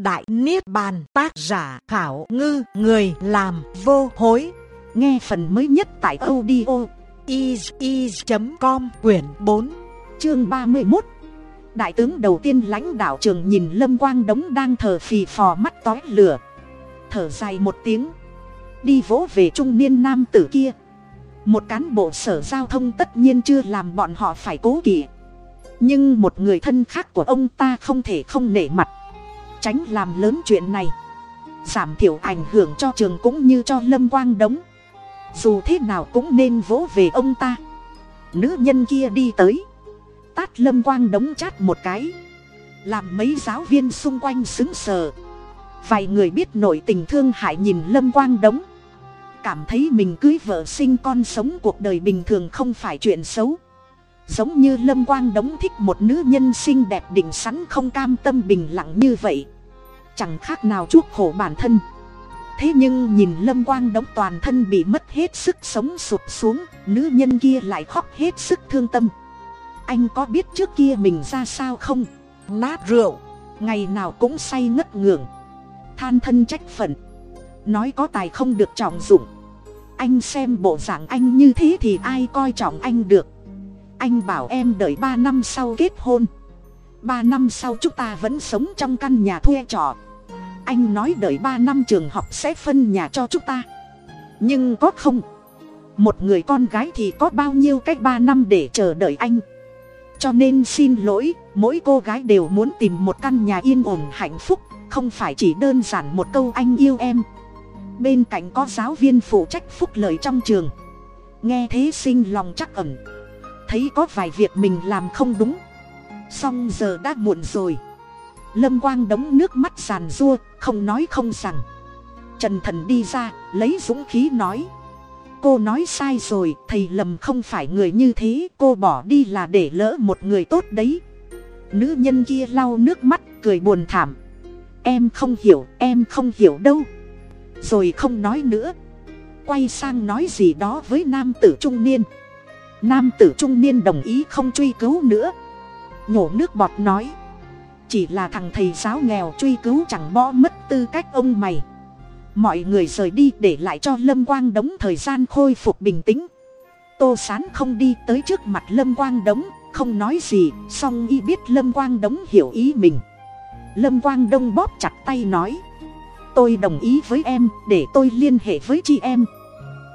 Đại Niết Bàn, tác giả khảo ngư, người làm vô hối. Nghe phần mới nhất tại audio is.com quyển 4 chương 31. Đại tướng đầu tiên lãnh đạo trường nhìn Lâm Quang Đống đang thở phì phò mắt tói lửa. Thở dài một tiếng. Đi vỗ về trung niên nam tử kia. Một cán bộ sở giao thông tất nhiên chưa làm bọn họ phải cố kỵ. Nhưng một người thân khác của ông ta không thể không nể mặt tránh làm lớn chuyện này. Giảm thiểu ảnh hưởng cho trường cũng như cho lâm quang đống. Dù thế nào cũng nên vỗ về ông ta. Nữ nhân kia đi tới. Tát lâm quang đống chát một cái. Làm mấy giáo viên xung quanh xứng sờ. Vài người biết nội tình thương hại nhìn lâm quang đống. Cảm thấy mình cưới vợ sinh con sống cuộc đời bình thường không phải chuyện xấu. Giống như lâm quang đống thích một nữ nhân xinh đẹp đỉnh sẵn không cam tâm bình lặng như vậy chẳng khác nào chuốc khổ bản thân. Thế nhưng nhìn lâm quang đống toàn thân bị mất hết sức sống sụp xuống nữ nhân kia lại khóc hết sức thương tâm. Anh có biết trước kia mình ra sao không? Nát rượu. Ngày nào cũng say ngất ngưởng. Than thân trách phận. Nói có tài không được trọng dụng. Anh xem bộ dạng anh như thế thì ai coi trọng anh được? Anh bảo em đợi ba năm sau kết hôn ba năm sau chúng ta vẫn sống trong căn nhà thuê trọ. Anh nói đợi ba năm trường học sẽ phân nhà cho chúng ta. Nhưng có không? Một người con gái thì có bao nhiêu cách ba năm để chờ đợi anh? Cho nên xin lỗi, mỗi cô gái đều muốn tìm một căn nhà yên ổn hạnh phúc, không phải chỉ đơn giản một câu anh yêu em. Bên cạnh có giáo viên phụ trách phúc lợi trong trường. Nghe thế sinh lòng chắc ẩn thấy có vài việc mình làm không đúng xong giờ đã muộn rồi. Lâm quang đống nước mắt sàn rua, không nói không rằng. Trần thần đi ra, lấy dũng khí nói. Cô nói sai rồi, thầy lầm không phải người như thế, cô bỏ đi là để lỡ một người tốt đấy. Nữ nhân kia lau nước mắt, cười buồn thảm. Em không hiểu, em không hiểu đâu. Rồi không nói nữa. Quay sang nói gì đó với nam tử trung niên. Nam tử trung niên đồng ý không truy cứu nữa nhổ nước bọt nói. Chỉ là thằng thầy giáo nghèo truy cứu chẳng bỏ mất tư cách ông mày. Mọi người rời đi để lại cho lâm quang đống thời gian khôi phục bình tĩnh. Tô sán không đi tới trước mặt lâm quang đống, không nói gì, song y biết lâm quang đống hiểu ý mình. Lâm quang đông bóp chặt tay nói. Tôi đồng ý với em, để tôi liên hệ với chị em.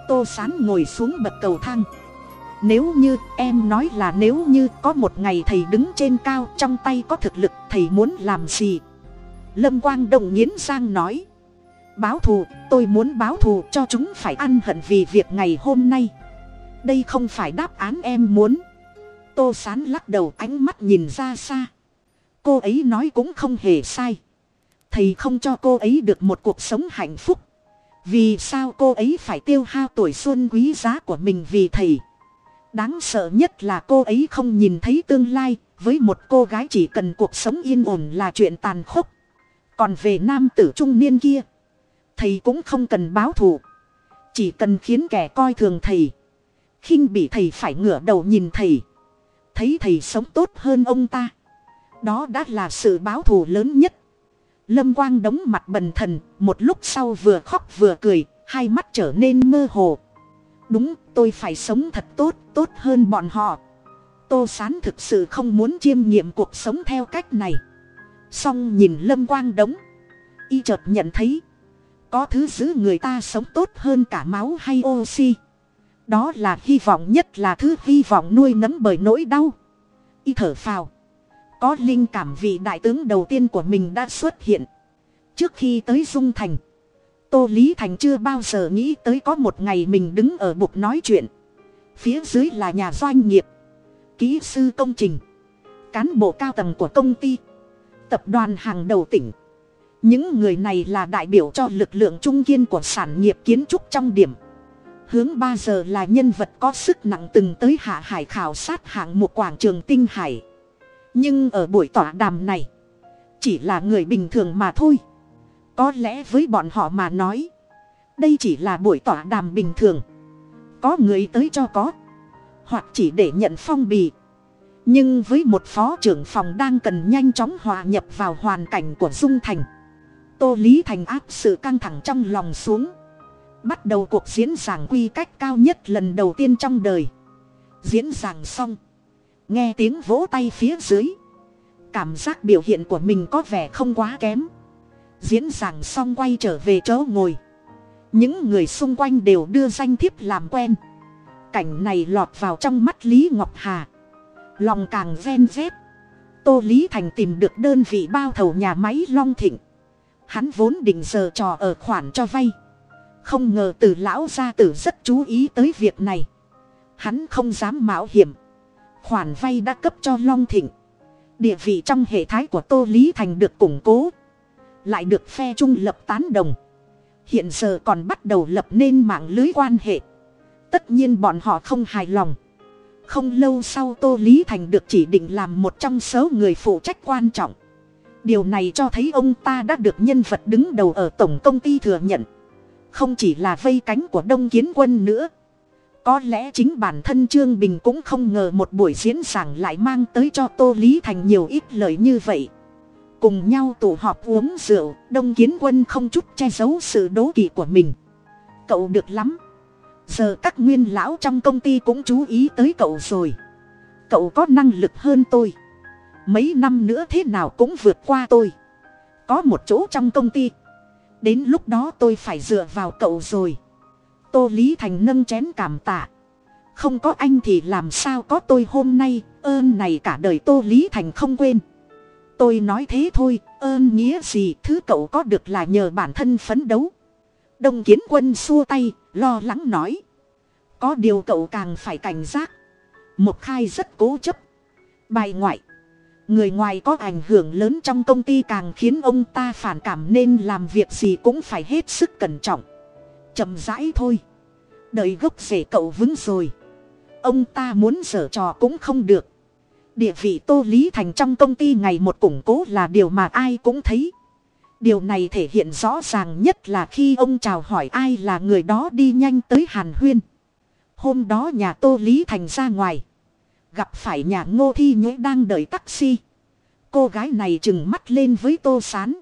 Tô sán ngồi xuống bậc cầu thang nếu như, em nói là nếu như có một ngày thầy đứng trên cao trong tay có thực lực, thầy muốn làm gì? Lâm quang đồng nghiến sang nói, báo thù, tôi muốn báo thù cho chúng phải ăn hận vì việc ngày hôm nay. Đây không phải đáp án em muốn. Tô sán lắc đầu ánh mắt nhìn ra xa. Cô ấy nói cũng không hề sai. Thầy không cho cô ấy được một cuộc sống hạnh phúc. Vì sao cô ấy phải tiêu hao tuổi xuân quý giá của mình vì thầy? Đáng sợ nhất là cô ấy không nhìn thấy tương lai, với một cô gái chỉ cần cuộc sống yên ổn là chuyện tàn khốc. Còn về nam tử trung niên kia, thầy cũng không cần báo thù. Chỉ cần khiến kẻ coi thường thầy. Khinh bị thầy phải ngửa đầu nhìn thầy. Thấy thầy sống tốt hơn ông ta. Đó đã là sự báo thù lớn nhất. Lâm quang đóng mặt bần thần, một lúc sau vừa khóc vừa cười, hai mắt trở nên mơ hồ đúng, tôi phải sống thật tốt tốt hơn bọn họ. Tô sán thực sự không muốn chiêm nghiệm cuộc sống theo cách này. Song nhìn lâm quang đống, y chợt nhận thấy, có thứ giữ người ta sống tốt hơn cả máu hay oxy. Đó là hy vọng nhất là thứ hy vọng nuôi nấng bởi nỗi đau. Y thở phào, có linh cảm vị đại tướng đầu tiên của mình đã xuất hiện. Trước khi tới dung thành tô lý thành chưa bao giờ nghĩ tới có một ngày mình đứng ở bục nói chuyện. Phía dưới là nhà doanh nghiệp, kỹ sư công trình, cán bộ cao tầng của công ty, tập đoàn hàng đầu tỉnh. Những người này là đại biểu cho lực lượng trung kiên của sản nghiệp kiến trúc trong điểm. Hướng ba giờ là nhân vật có sức nặng từng tới hạ hải khảo sát hạng một quảng trường tinh hải. Nhưng ở buổi tọa đàm này, chỉ là người bình thường mà thôi có lẽ với bọn họ mà nói, đây chỉ là buổi tọa đàm bình thường. Có người tới cho có, hoặc chỉ để nhận phong bì. Nhưng với một phó trưởng phòng đang cần nhanh chóng hòa nhập vào hoàn cảnh của dung thành, tô lý thành áp sự căng thẳng trong lòng xuống. Bắt đầu cuộc diễn giảng quy cách cao nhất lần đầu tiên trong đời. Diễn giảng xong, nghe tiếng vỗ tay phía dưới. Cảm giác biểu hiện của mình có vẻ không quá kém diễn giảng xong quay trở về chỗ ngồi. Những người xung quanh đều đưa danh thiếp làm quen. Cảnh này lọt vào trong mắt lý ngọc hà. Lòng càng ven rét tô lý thành tìm được đơn vị bao thầu nhà máy long thịnh. Hắn vốn định giờ trò ở khoản cho vay. Không ngờ từ lão gia tử rất chú ý tới việc này. Hắn không dám mạo hiểm. Khoản vay đã cấp cho long thịnh. Địa vị trong hệ thái của tô lý thành được củng cố lại được phe trung lập tán đồng. Hiện giờ còn bắt đầu lập nên mạng lưới quan hệ. Tất nhiên bọn họ không hài lòng. Không lâu sau tô lý thành được chỉ định làm một trong số người phụ trách quan trọng. Điều này cho thấy ông ta đã được nhân vật đứng đầu ở tổng công ty thừa nhận. Không chỉ là vây cánh của đông kiến quân nữa. Có lẽ chính bản thân trương bình cũng không ngờ một buổi diễn giảng lại mang tới cho tô lý thành nhiều ít lời như vậy cùng nhau tụ họp uống rượu, đông kiến quân không chút che giấu sự đố kỵ của mình. Cậu được lắm. Giờ các nguyên lão trong công ty cũng chú ý tới cậu rồi. Cậu có năng lực hơn tôi. Mấy năm nữa thế nào cũng vượt qua tôi. Có một chỗ trong công ty. Đến lúc đó tôi phải dựa vào cậu rồi. Tô lý thành nâng chén cảm tạ. Không có anh thì làm sao có tôi hôm nay, ơn này cả đời tô lý thành không quên tôi nói thế thôi, ơn nghĩa gì thứ cậu có được là nhờ bản thân phấn đấu. Đông kiến quân xua tay, lo lắng nói. Có điều cậu càng phải cảnh giác. Một khai rất cố chấp. Bài ngoại. Người ngoài có ảnh hưởng lớn trong công ty càng khiến ông ta phản cảm nên làm việc gì cũng phải hết sức cẩn trọng. Chậm rãi thôi. Đợi gốc rể cậu vững rồi. Ông ta muốn dở trò cũng không được địa vị tô lý thành trong công ty ngày một củng cố là điều mà ai cũng thấy. Điều này thể hiện rõ ràng nhất là khi ông chào hỏi ai là người đó đi nhanh tới hàn huyên. Hôm đó nhà tô lý thành ra ngoài. Gặp phải nhà ngô thi nhễ đang đợi taxi. Cô gái này chừng mắt lên với tô sán.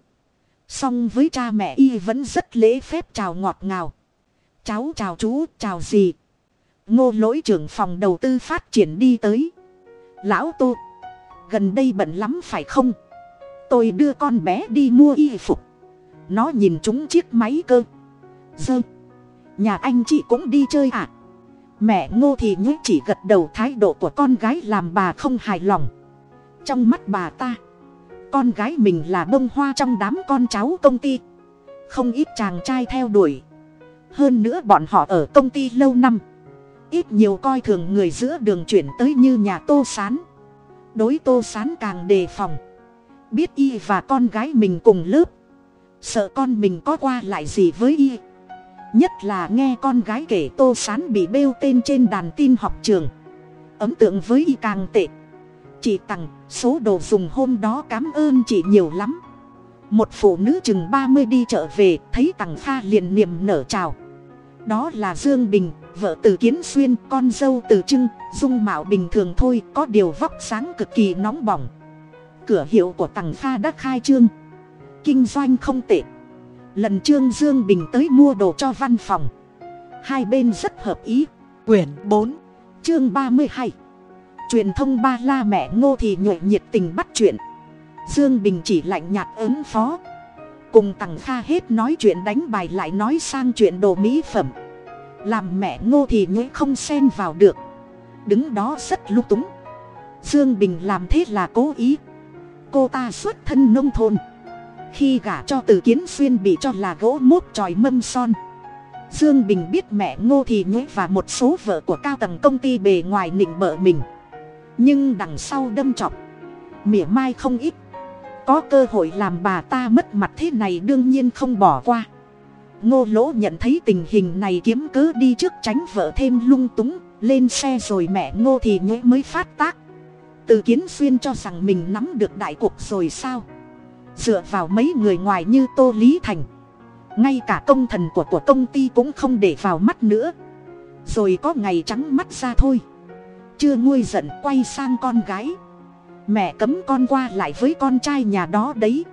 Song với cha mẹ y vẫn rất lễ phép chào ngọt ngào. Cháu chào chú, chào gì ngô lỗi trưởng phòng đầu tư phát triển đi tới lão tô. Gần đây bận lắm phải không? Tôi đưa con bé đi mua y phục. Nó nhìn chúng chiếc máy cơ. Dơ. Nhà anh chị cũng đi chơi à? Mẹ ngô thì nhú chỉ gật đầu thái độ của con gái làm bà không hài lòng. Trong mắt bà ta, con gái mình là bông hoa trong đám con cháu công ty. Không ít chàng trai theo đuổi. Hơn nữa bọn họ ở công ty lâu năm ít nhiều coi thường người giữa đường chuyển tới như nhà tô sán. Đối tô sán càng đề phòng. Biết y và con gái mình cùng lớp. Sợ con mình có qua lại gì với y. Nhất là nghe con gái kể tô sán bị bêu tên trên đàn tin học trường. Ấn tượng với y càng tệ. Chị tặng số đồ dùng hôm đó cám ơn chị nhiều lắm. Một phụ nữ chừng ba mươi đi chợ về, thấy tặng pha liền niềm nở chào đó là dương bình, vợ từ kiến xuyên, con dâu từ trưng, dung mạo bình thường thôi, có điều vóc sáng cực kỳ nóng bỏng. Cửa hiệu của tằng pha đã khai trương. Kinh doanh không tệ. Lần trương dương bình tới mua đồ cho văn phòng. Hai bên rất hợp ý. Quyển bốn, chương ba mươi hai. Truyền thông ba la mẹ ngô thì nhuệ nhiệt tình bắt chuyện. Dương bình chỉ lạnh nhạt ứng phó cùng tằng kha hết nói chuyện đánh bài lại nói sang chuyện đồ mỹ phẩm. Làm mẹ ngô thì nhuệ không xen vào được. Đứng đó rất lung túng. Dương bình làm thế là cố ý. Cô ta xuất thân nông thôn. Khi gả cho từ kiến xuyên bị cho là gỗ mốt tròi mâm son. Dương bình biết mẹ ngô thì nhuế và một số vợ của cao tầng công ty bề ngoài nịnh bợ mình. Nhưng đằng sau đâm chọc, mỉa mai không ít có cơ hội làm bà ta mất mặt thế này đương nhiên không bỏ qua. Ngô lỗ nhận thấy tình hình này kiếm cớ đi trước tránh vợ thêm lung túng, lên xe rồi mẹ ngô thì nhớ mới phát tác. Từ kiến xuyên cho rằng mình nắm được đại cuộc rồi sao? Dựa vào mấy người ngoài như tô lý thành, ngay cả công thần của của công ty cũng không để vào mắt nữa. Rồi có ngày trắng mắt ra thôi. Chưa nguôi giận quay sang con gái mẹ cấm con qua lại với con trai nhà đó đấy.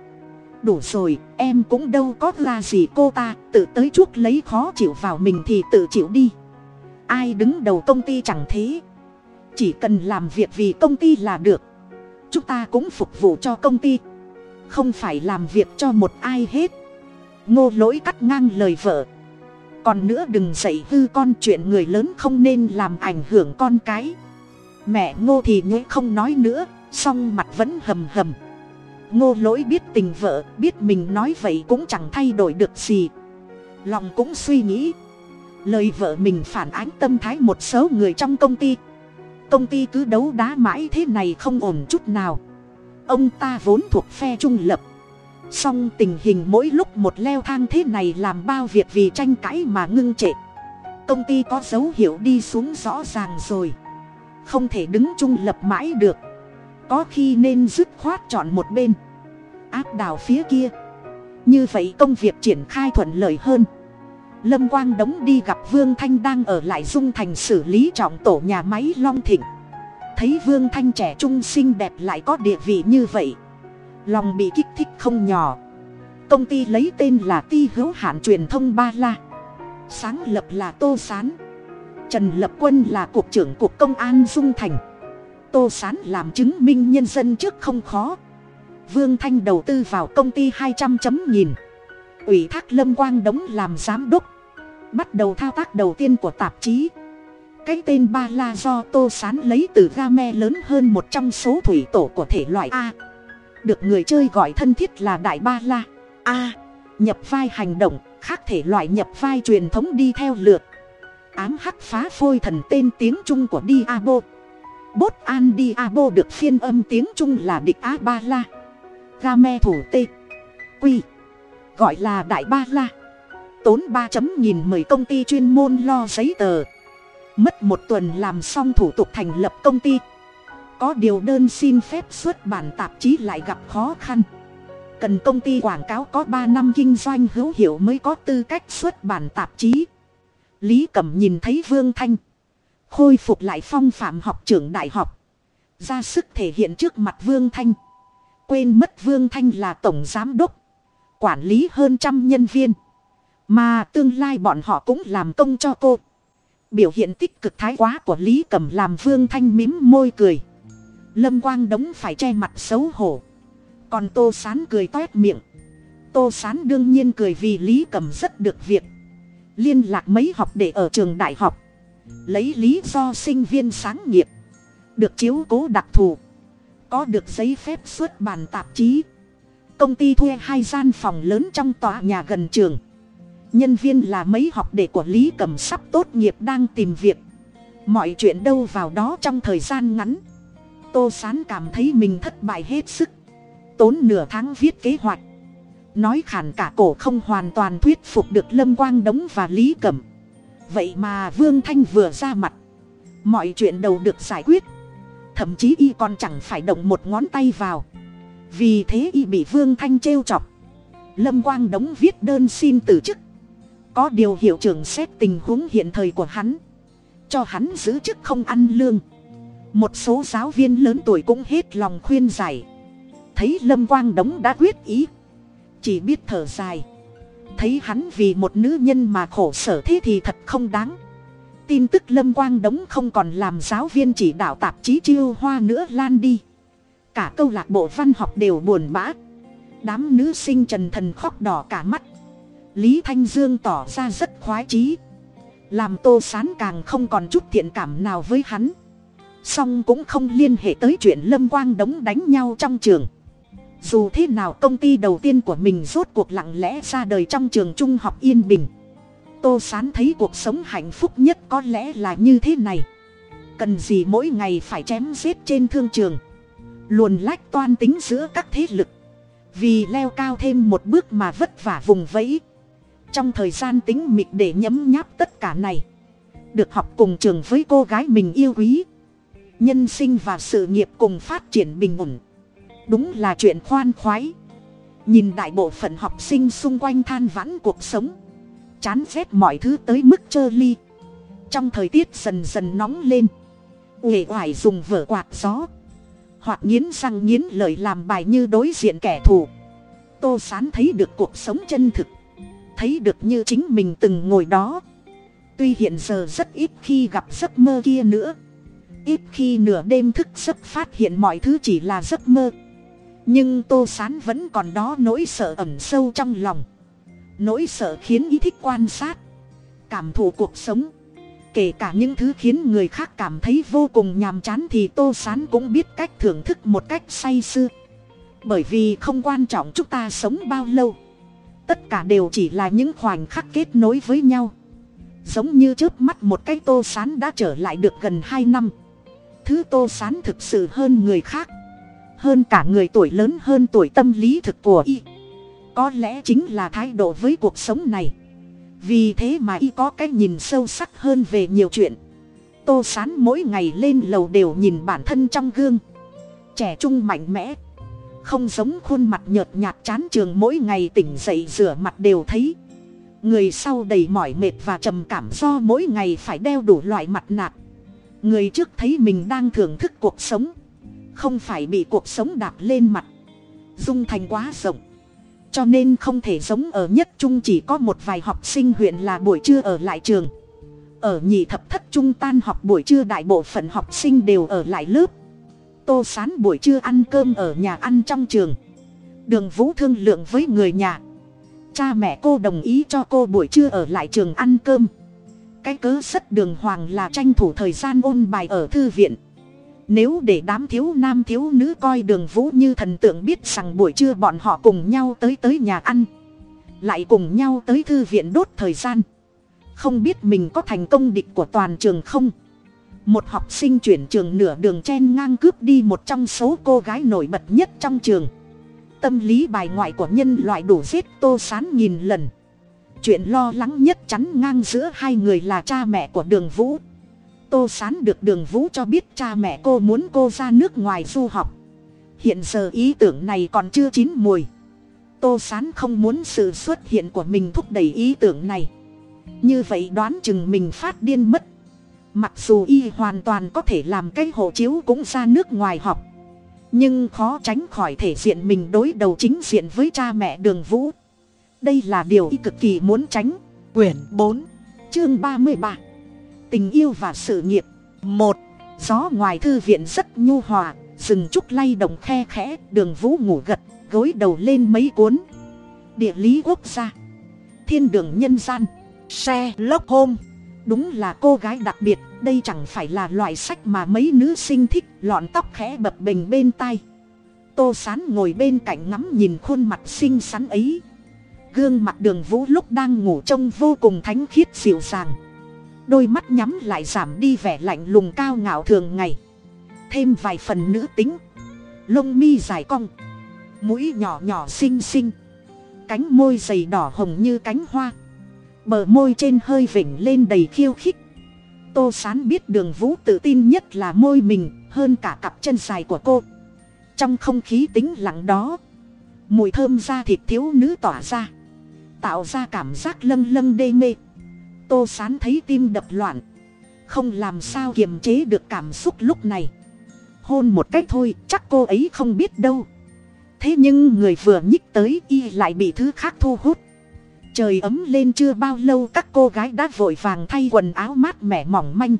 Đủ rồi, em cũng đâu có ra gì cô ta, tự tới chuốc lấy khó chịu vào mình thì tự chịu đi. Ai đứng đầu công ty chẳng thế. Chỉ cần làm việc vì công ty là được. Chúng ta cũng phục vụ cho công ty. Không phải làm việc cho một ai hết. Ngô lỗi cắt ngang lời vợ. Còn nữa đừng dạy hư con chuyện người lớn không nên làm ảnh hưởng con cái. Mẹ ngô thì nhớ không nói nữa song mặt vẫn hầm hầm. Ngô lỗi biết tình vợ, biết mình nói vậy cũng chẳng thay đổi được gì. Lòng cũng suy nghĩ. Lời vợ mình phản ánh tâm thái một số người trong công ty. Công ty cứ đấu đá mãi thế này không ổn chút nào. Ông ta vốn thuộc phe trung lập. Song tình hình mỗi lúc một leo thang thế này làm bao việc vì tranh cãi mà ngưng trệ. Công ty có dấu hiệu đi xuống rõ ràng rồi. Không thể đứng trung lập mãi được có khi nên dứt khoát chọn một bên. Áp đảo phía kia. Như vậy công việc triển khai thuận lợi hơn. Lâm quang đống đi gặp vương thanh đang ở lại dung thành xử lý trọng tổ nhà máy long thịnh. Thấy vương thanh trẻ trung xinh đẹp lại có địa vị như vậy. Lòng bị kích thích không nhỏ. Công ty lấy tên là ti hữu hạn truyền thông ba la. Sáng lập là tô s á n trần lập quân là cục trưởng cục công an dung thành tô s á n làm chứng minh nhân dân trước không khó. Vương thanh đầu tư vào công ty hai trăm chấm nghìn. Ủy thác lâm quang đống làm giám đốc. Bắt đầu thao tác đầu tiên của tạp chí. Cái tên ba la do tô sán lấy từ ga me lớn hơn một trong số thủy tổ của thể loại a. Được người chơi gọi thân thiết là đại ba la. A. Nhập vai hành động, khác thể loại nhập vai truyền thống đi theo lượt. Ám hắc phá phôi thần tên tiếng trung của diabo bốt an diabo được phiên âm tiếng trung là địch a ba la. Game thủ tê. Quy. Gọi là đại ba la. Tốn ba chấm nghìn mời công ty chuyên môn lo giấy tờ. Mất một tuần làm xong thủ tục thành lập công ty. Có điều đơn xin phép xuất bản tạp chí lại gặp khó khăn. Cần công ty quảng cáo có ba năm kinh doanh hữu hiệu mới có tư cách xuất bản tạp chí. Lý cẩm nhìn thấy vương thanh khôi phục lại phong phạm học trưởng đại học. Ra sức thể hiện trước mặt vương thanh. Quên mất vương thanh là tổng giám đốc, quản lý hơn trăm nhân viên. Mà tương lai bọn họ cũng làm công cho cô. Biểu hiện tích cực thái quá của lý cẩm làm vương thanh mím môi cười. Lâm quang đống phải che mặt xấu hổ. Còn tô sán cười toét miệng. Tô sán đương nhiên cười vì lý cẩm rất được việc. Liên lạc mấy học để ở trường đại học lấy lý do sinh viên sáng nghiệp. Được chiếu cố đặc thù. Có được giấy phép xuất bản tạp chí. Công ty thuê hai gian phòng lớn trong tòa nhà gần trường. Nhân viên là mấy học đệ của lý cầm sắp tốt nghiệp đang tìm việc. Mọi chuyện đâu vào đó trong thời gian ngắn. Tô sán cảm thấy mình thất bại hết sức. Tốn nửa tháng viết kế hoạch. Nói khản cả cổ không hoàn toàn thuyết phục được lâm quang đống và lý cẩm vậy mà vương thanh vừa ra mặt. Mọi chuyện đầu được giải quyết. Thậm chí y còn chẳng phải động một ngón tay vào. Vì thế y bị vương thanh trêu chọc. Lâm quang đống viết đơn xin từ chức. Có điều hiệu trưởng xét tình huống hiện thời của hắn. Cho hắn giữ chức không ăn lương. Một số giáo viên lớn tuổi cũng hết lòng khuyên giải. Thấy lâm quang đống đã quyết ý. Chỉ biết thở dài thấy hắn vì một nữ nhân mà khổ sở thế thì thật không đáng. Tin tức lâm quang đống không còn làm giáo viên chỉ đạo tạp chí chiêu hoa nữa lan đi. Cả câu lạc bộ văn học đều buồn bã. Đám nữ sinh trần thần khóc đỏ cả mắt. Lý thanh dương tỏ ra rất khoái chí. Làm tô sán càng không còn chút thiện cảm nào với hắn. Song cũng không liên hệ tới chuyện lâm quang đống đánh nhau trong trường dù thế nào công ty đầu tiên của mình rốt cuộc lặng lẽ ra đời trong trường trung học yên bình. Tô sán thấy cuộc sống hạnh phúc nhất có lẽ là như thế này. Cần gì mỗi ngày phải chém giết trên thương trường. Luồn lách toan tính giữa các thế lực. Vì leo cao thêm một bước mà vất vả vùng vẫy. Trong thời gian tính mịt để nhấm nháp tất cả này, được học cùng trường với cô gái mình yêu quý. Nhân sinh và sự nghiệp cùng phát triển bình ổn đúng là chuyện khoan khoái. Nhìn đại bộ phận học sinh xung quanh than vãn cuộc sống. Chán rét mọi thứ tới mức trơ ly. Trong thời tiết dần dần nóng lên. Uể oải dùng vở quạt gió. Hoặc nghiến răng nghiến lời làm bài như đối diện kẻ thù. Tô sán thấy được cuộc sống chân thực. Thấy được như chính mình từng ngồi đó. Tuy hiện giờ rất ít khi gặp giấc mơ kia nữa. Ít khi nửa đêm thức giấc phát hiện mọi thứ chỉ là giấc mơ nhưng tô sán vẫn còn đó nỗi sợ ẩm sâu trong lòng. Nỗi sợ khiến ý thích quan sát, cảm thụ cuộc sống. Kể cả những thứ khiến người khác cảm thấy vô cùng nhàm chán thì tô sán cũng biết cách thưởng thức một cách say sưa. Bởi vì không quan trọng chúng ta sống bao lâu. Tất cả đều chỉ là những khoảnh khắc kết nối với nhau. Giống như trước mắt một cái tô sán đã trở lại được gần hai năm. Thứ tô sán thực sự hơn người khác hơn cả người tuổi lớn hơn tuổi tâm lý thực của y. Có lẽ chính là thái độ với cuộc sống này. Vì thế mà y có cái nhìn sâu sắc hơn về nhiều chuyện. Tô sán mỗi ngày lên lầu đều nhìn bản thân trong gương. Trẻ trung mạnh mẽ. Không giống khuôn mặt nhợt nhạt chán trường mỗi ngày tỉnh dậy rửa mặt đều thấy. Người sau đầy mỏi mệt và trầm cảm do mỗi ngày phải đeo đủ loại mặt nạ. Người trước thấy mình đang thưởng thức cuộc sống không phải bị cuộc sống đạp lên mặt. Dung thành quá rộng. Cho nên không thể giống ở nhất trung chỉ có một vài học sinh huyện là buổi trưa ở lại trường. Ở nhị thập thất trung tan học buổi trưa đại bộ phận học sinh đều ở lại lớp. Tô sán buổi trưa ăn cơm ở nhà ăn trong trường. Đường vũ thương lượng với người nhà. Cha mẹ cô đồng ý cho cô buổi trưa ở lại trường ăn cơm. Cái cớ rất đường hoàng là tranh thủ thời gian ôn bài ở thư viện nếu để đám thiếu nam thiếu nữ coi đường vũ như thần tượng biết rằng buổi trưa bọn họ cùng nhau tới tới nhà ăn, lại cùng nhau tới thư viện đốt thời gian, không biết mình có thành công địch của toàn trường không? Một học sinh chuyển trường nửa đường chen ngang cướp đi một trong số cô gái nổi bật nhất trong trường. Tâm lý bài ngoại của nhân loại đủ giết tô sán nghìn lần. Chuyện lo lắng nhất chắn ngang giữa hai người là cha mẹ của đường vũ tô sán được đường vũ cho biết cha mẹ cô muốn cô ra nước ngoài du học. Hiện giờ ý tưởng này còn chưa chín mùi. Tô sán không muốn sự xuất hiện của mình thúc đẩy ý tưởng này. Như vậy đoán chừng mình phát điên mất. Mặc dù y hoàn toàn có thể làm cái hộ chiếu cũng ra nước ngoài học. Nhưng khó tránh khỏi thể diện mình đối đầu chính diện với cha mẹ đường vũ. Đây là điều y cực kỳ muốn tránh. Quyển bốn, chương ba mươi ba tình yêu và sự nghiệp. Một, gió ngoài thư viện rất nhu hòa, rừng trúc lay động khe khẽ, đường vũ ngủ gật, gối đầu lên mấy cuốn. Địa lý quốc gia, thiên đường nhân gian xe lốc hôm đúng là cô gái đặc biệt, đây chẳng phải là loại sách mà mấy nữ sinh thích, lọn tóc khẽ bập bình bên tai. Tô sán ngồi bên cạnh ngắm nhìn khuôn mặt xinh xắn ấy. Gương mặt đường vũ lúc đang ngủ trông vô cùng thánh khiết dịu dàng đôi mắt nhắm lại giảm đi vẻ lạnh lùng cao ngạo thường ngày. Thêm vài phần nữ tính. Lông mi dài cong. Mũi nhỏ nhỏ xinh xinh. Cánh môi dày đỏ hồng như cánh hoa. Bờ môi trên hơi vểnh lên đầy khiêu khích. Tô sán biết đường vũ tự tin nhất là môi mình hơn cả cặp chân dài của cô. Trong không khí tính lặng đó, mùi thơm da thịt thiếu nữ tỏa ra, tạo ra cảm giác lâng lâng đê mê tô sán thấy tim đập loạn. Không làm sao kiềm chế được cảm xúc lúc này. Hôn một cách thôi, chắc cô ấy không biết đâu. Thế nhưng người vừa nhích tới y lại bị thứ khác thu hút. Trời ấm lên chưa bao lâu, các cô gái đã vội vàng thay quần áo mát mẻ mỏng manh.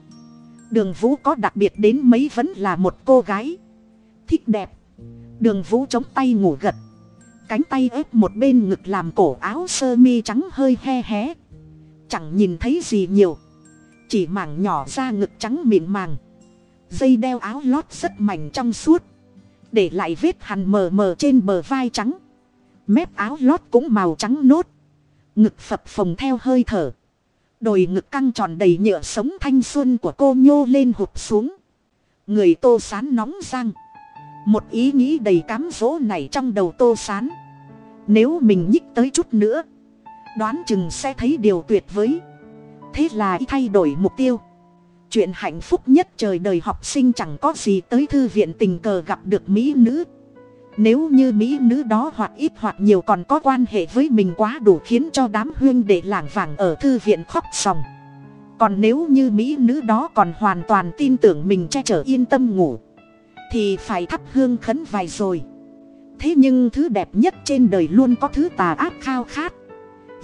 Đường vũ có đặc biệt đến mấy vẫn là một cô gái. Thích đẹp. Đường vũ chống tay ngủ gật. Cánh tay ép một bên ngực làm cổ áo sơ mi trắng hơi he hé chẳng nhìn thấy gì nhiều. Chỉ mảng nhỏ ra ngực trắng mịn màng. Dây đeo áo lót rất mảnh trong suốt. Để lại vết hằn mờ mờ trên bờ vai trắng. Mép áo lót cũng màu trắng nốt. Ngực phập phồng theo hơi thở. Đồi ngực căng tròn đầy nhựa sống thanh xuân của cô nhô lên hụt xuống. Người tô sán nóng răng một ý nghĩ đầy cám dỗ này trong đầu tô sán. Nếu mình nhích tới chút nữa đoán chừng sẽ thấy điều tuyệt vời. Thế là y thay đổi mục tiêu. Chuyện hạnh phúc nhất trời đời học sinh chẳng có gì tới thư viện tình cờ gặp được mỹ nữ. Nếu như mỹ nữ đó hoặc ít hoặc nhiều còn có quan hệ với mình quá đủ khiến cho đám huyên để lảng vàng ở thư viện khóc sòng. Còn nếu như mỹ nữ đó còn hoàn toàn tin tưởng mình che chở yên tâm ngủ, thì phải thắp hương khấn vài rồi. Thế nhưng thứ đẹp nhất trên đời luôn có thứ tà ác khao khát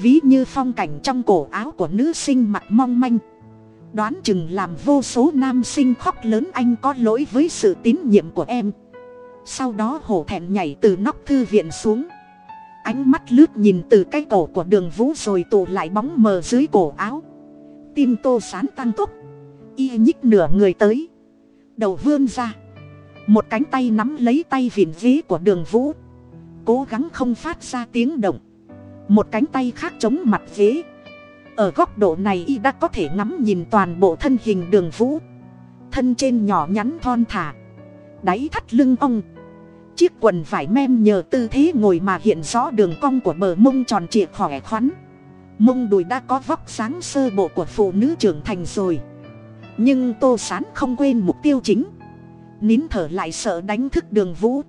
ví như phong cảnh trong cổ áo của nữ sinh mặt mong manh. Đoán chừng làm vô số nam sinh khóc lớn anh có lỗi với sự tín nhiệm của em. Sau đó hổ thẹn nhảy từ nóc thư viện xuống. Ánh mắt lướt nhìn từ cái cổ của đường vũ rồi tụ lại bóng mờ dưới cổ áo. Tim tô sán tăng tốc. Y nhích nửa người tới. Đầu vươn ra. Một cánh tay nắm lấy tay vịn ghế của đường vũ. Cố gắng không phát ra tiếng động một cánh tay khác chống mặt ghế. Ở góc độ này y đã có thể ngắm nhìn toàn bộ thân hình đường vũ. Thân trên nhỏ nhắn thon thả, đáy thắt lưng ông chiếc quần vải mem nhờ tư thế ngồi mà hiện rõ đường cong của bờ mông tròn trịa khỏe khoắn. Mông đùi đã có vóc sáng sơ bộ của phụ nữ trưởng thành rồi. Nhưng tô sán không quên mục tiêu chính. Nín thở lại sợ đánh thức đường vũ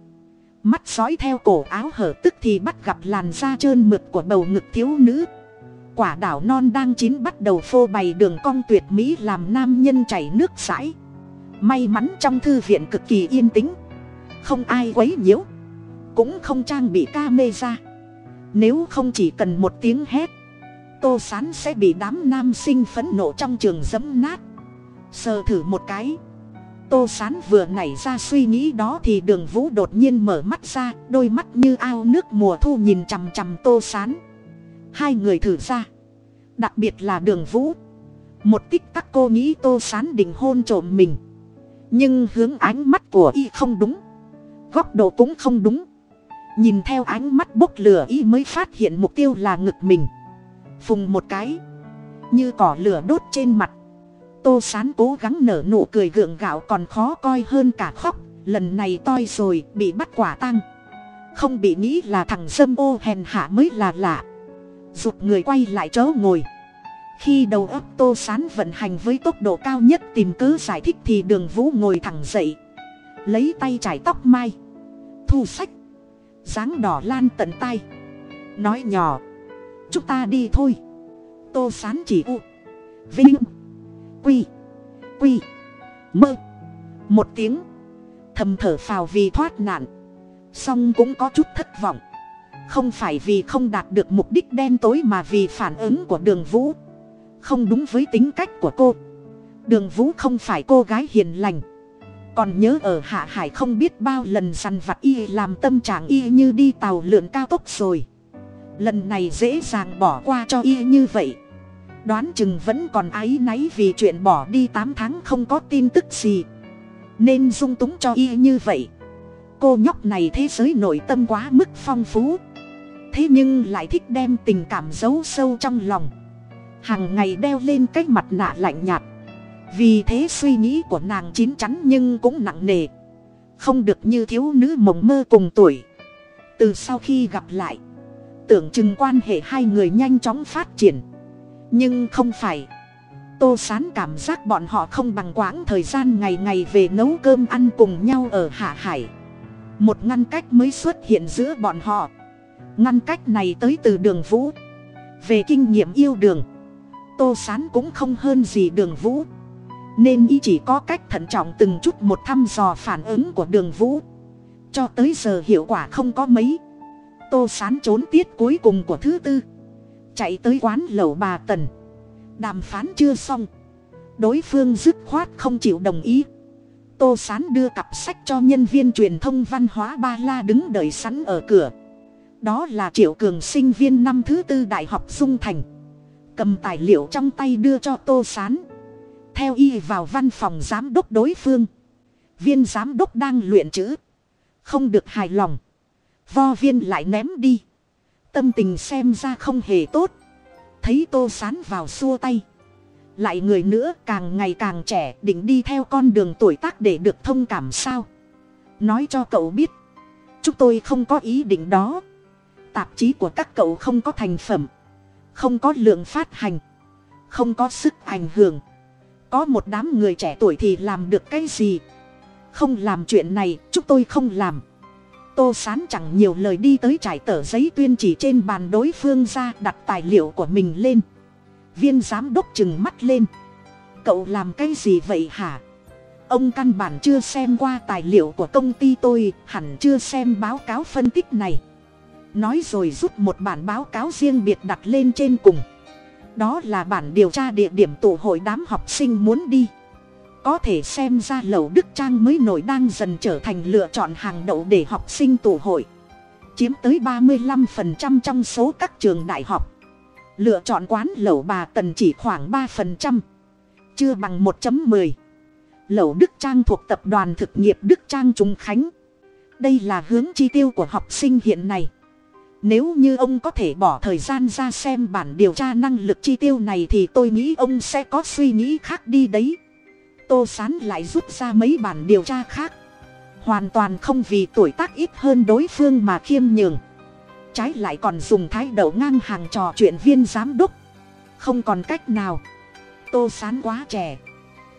mắt dõi theo cổ áo hở tức thì bắt gặp làn da trơn mượt của bầu ngực thiếu nữ. Quả đảo non đang chín bắt đầu phô bày đường cong tuyệt mỹ làm nam nhân chảy nước sãi may mắn trong thư viện cực kỳ yên tĩnh. Không ai quấy nhiễu. Cũng không trang bị ca mê ra. Nếu không chỉ cần một tiếng hét, tô sán sẽ bị đám nam sinh phẫn nộ trong trường dẫm nát. Sờ thử một cái tô sán vừa nảy ra suy nghĩ đó thì đường vũ đột nhiên mở mắt ra, đôi mắt như ao nước mùa thu nhìn chằm chằm tô sán. Hai người thử ra. Đặc biệt là đường vũ. Một tích tắc cô nghĩ tô sán định hôn trộm mình. Nhưng hướng ánh mắt của y không đúng. Góc độ cũng không đúng. Nhìn theo ánh mắt bốc lửa y mới phát hiện mục tiêu là ngực mình. Phùng một cái. Như cỏ lửa đốt trên mặt tô sán cố gắng nở nụ cười gượng gạo còn khó coi hơn cả khóc, lần này toi rồi, bị bắt quả tăng không bị nghĩ là thằng dâm ô hèn hạ mới là lạ. Rụt người quay lại chỗ ngồi. Khi đầu óc tô sán vận hành với tốc độ cao nhất tìm cớ giải thích thì đường vũ ngồi thẳng dậy. Lấy tay trải tóc mai. Thu sách. Dáng đỏ lan tận tay nói nhỏ. Chúng ta đi thôi. Tô sán chỉ u. Vinh quy. Quy. Mơ. Một tiếng. Thầm thở phào vì thoát nạn. Song cũng có chút thất vọng. Không phải vì không đạt được mục đích đen tối mà vì phản ứng của đường vũ. Không đúng với tính cách của cô. Đường vũ không phải cô gái hiền lành. Còn nhớ ở hạ hải không biết bao lần săn vặt y làm tâm trạng y như đi tàu lượn cao tốc rồi. Lần này dễ dàng bỏ qua cho y như vậy đoán chừng vẫn còn áy náy vì chuyện bỏ đi tám tháng không có tin tức gì. Nên dung túng cho y như vậy. Cô nhóc này thế giới nội tâm quá mức phong phú. Thế nhưng lại thích đem tình cảm giấu sâu trong lòng. Hàng ngày đeo lên cái mặt nạ lạnh nhạt. Vì thế suy nghĩ của nàng chín chắn nhưng cũng nặng nề. Không được như thiếu nữ mộng mơ cùng tuổi. Từ sau khi gặp lại, tưởng chừng quan hệ hai người nhanh chóng phát triển nhưng không phải. Tô sán cảm giác bọn họ không bằng quãng thời gian ngày ngày về nấu cơm ăn cùng nhau ở hạ hải. Một ngăn cách mới xuất hiện giữa bọn họ. Ngăn cách này tới từ đường vũ. Về kinh nghiệm yêu đường, tô sán cũng không hơn gì đường vũ. Nên y chỉ có cách thận trọng từng chút một thăm dò phản ứng của đường vũ. Cho tới giờ hiệu quả không có mấy. Tô sán trốn tiết cuối cùng của thứ tư chạy tới quán lẩu bà tần. Đàm phán chưa xong. Đối phương dứt khoát không chịu đồng ý. Tô sán đưa cặp sách cho nhân viên truyền thông văn hóa ba la đứng đợi sẵn ở cửa. Đó là triệu cường sinh viên năm thứ tư đại học dung thành. Cầm tài liệu trong tay đưa cho tô sán. Theo y vào văn phòng giám đốc đối phương. Viên giám đốc đang luyện chữ. Không được hài lòng. Vo viên lại ném đi tâm tình xem ra không hề tốt. Thấy tô sán vào xua tay. Lại người nữa, càng ngày càng trẻ, định đi theo con đường tuổi tác để được thông cảm sao? Nói cho cậu biết. Chúng tôi không có ý định đó. Tạp chí của các cậu không có thành phẩm. Không có lượng phát hành. Không có sức ảnh hưởng. Có một đám người trẻ tuổi thì làm được cái gì? Không làm chuyện này, chúng tôi không làm tô sán chẳng nhiều lời đi tới trải tờ giấy tuyên chỉ trên bàn đối phương ra đặt tài liệu của mình lên. Viên giám đốc chừng mắt lên. Cậu làm cái gì vậy hả? Ông căn bản chưa xem qua tài liệu của công ty tôi, hẳn chưa xem báo cáo phân tích này. Nói rồi rút một bản báo cáo riêng biệt đặt lên trên cùng. Đó là bản điều tra địa điểm tụ hội đám học sinh muốn đi có thể xem ra lầu đức trang mới nổi đang dần trở thành lựa chọn hàng đậu để học sinh tụ hội. Chiếm tới ba mươi 35% trong số các trường đại học. Lựa chọn quán lẩu bà tần chỉ khoảng ba phần trăm, chưa bằng 1.10 lẩu đức trang thuộc tập đoàn thực nghiệp đức trang trung khánh. Đây là hướng chi tiêu của học sinh hiện nay. Nếu như ông có thể bỏ thời gian ra xem bản điều tra năng lực chi tiêu này thì tôi nghĩ ông sẽ có suy nghĩ khác đi đấy tô sán lại rút ra mấy bản điều tra khác. Hoàn toàn không vì tuổi tác ít hơn đối phương mà khiêm nhường. Trái lại còn dùng thái độ ngang hàng trò chuyện viên giám đốc. Không còn cách nào. Tô sán quá trẻ.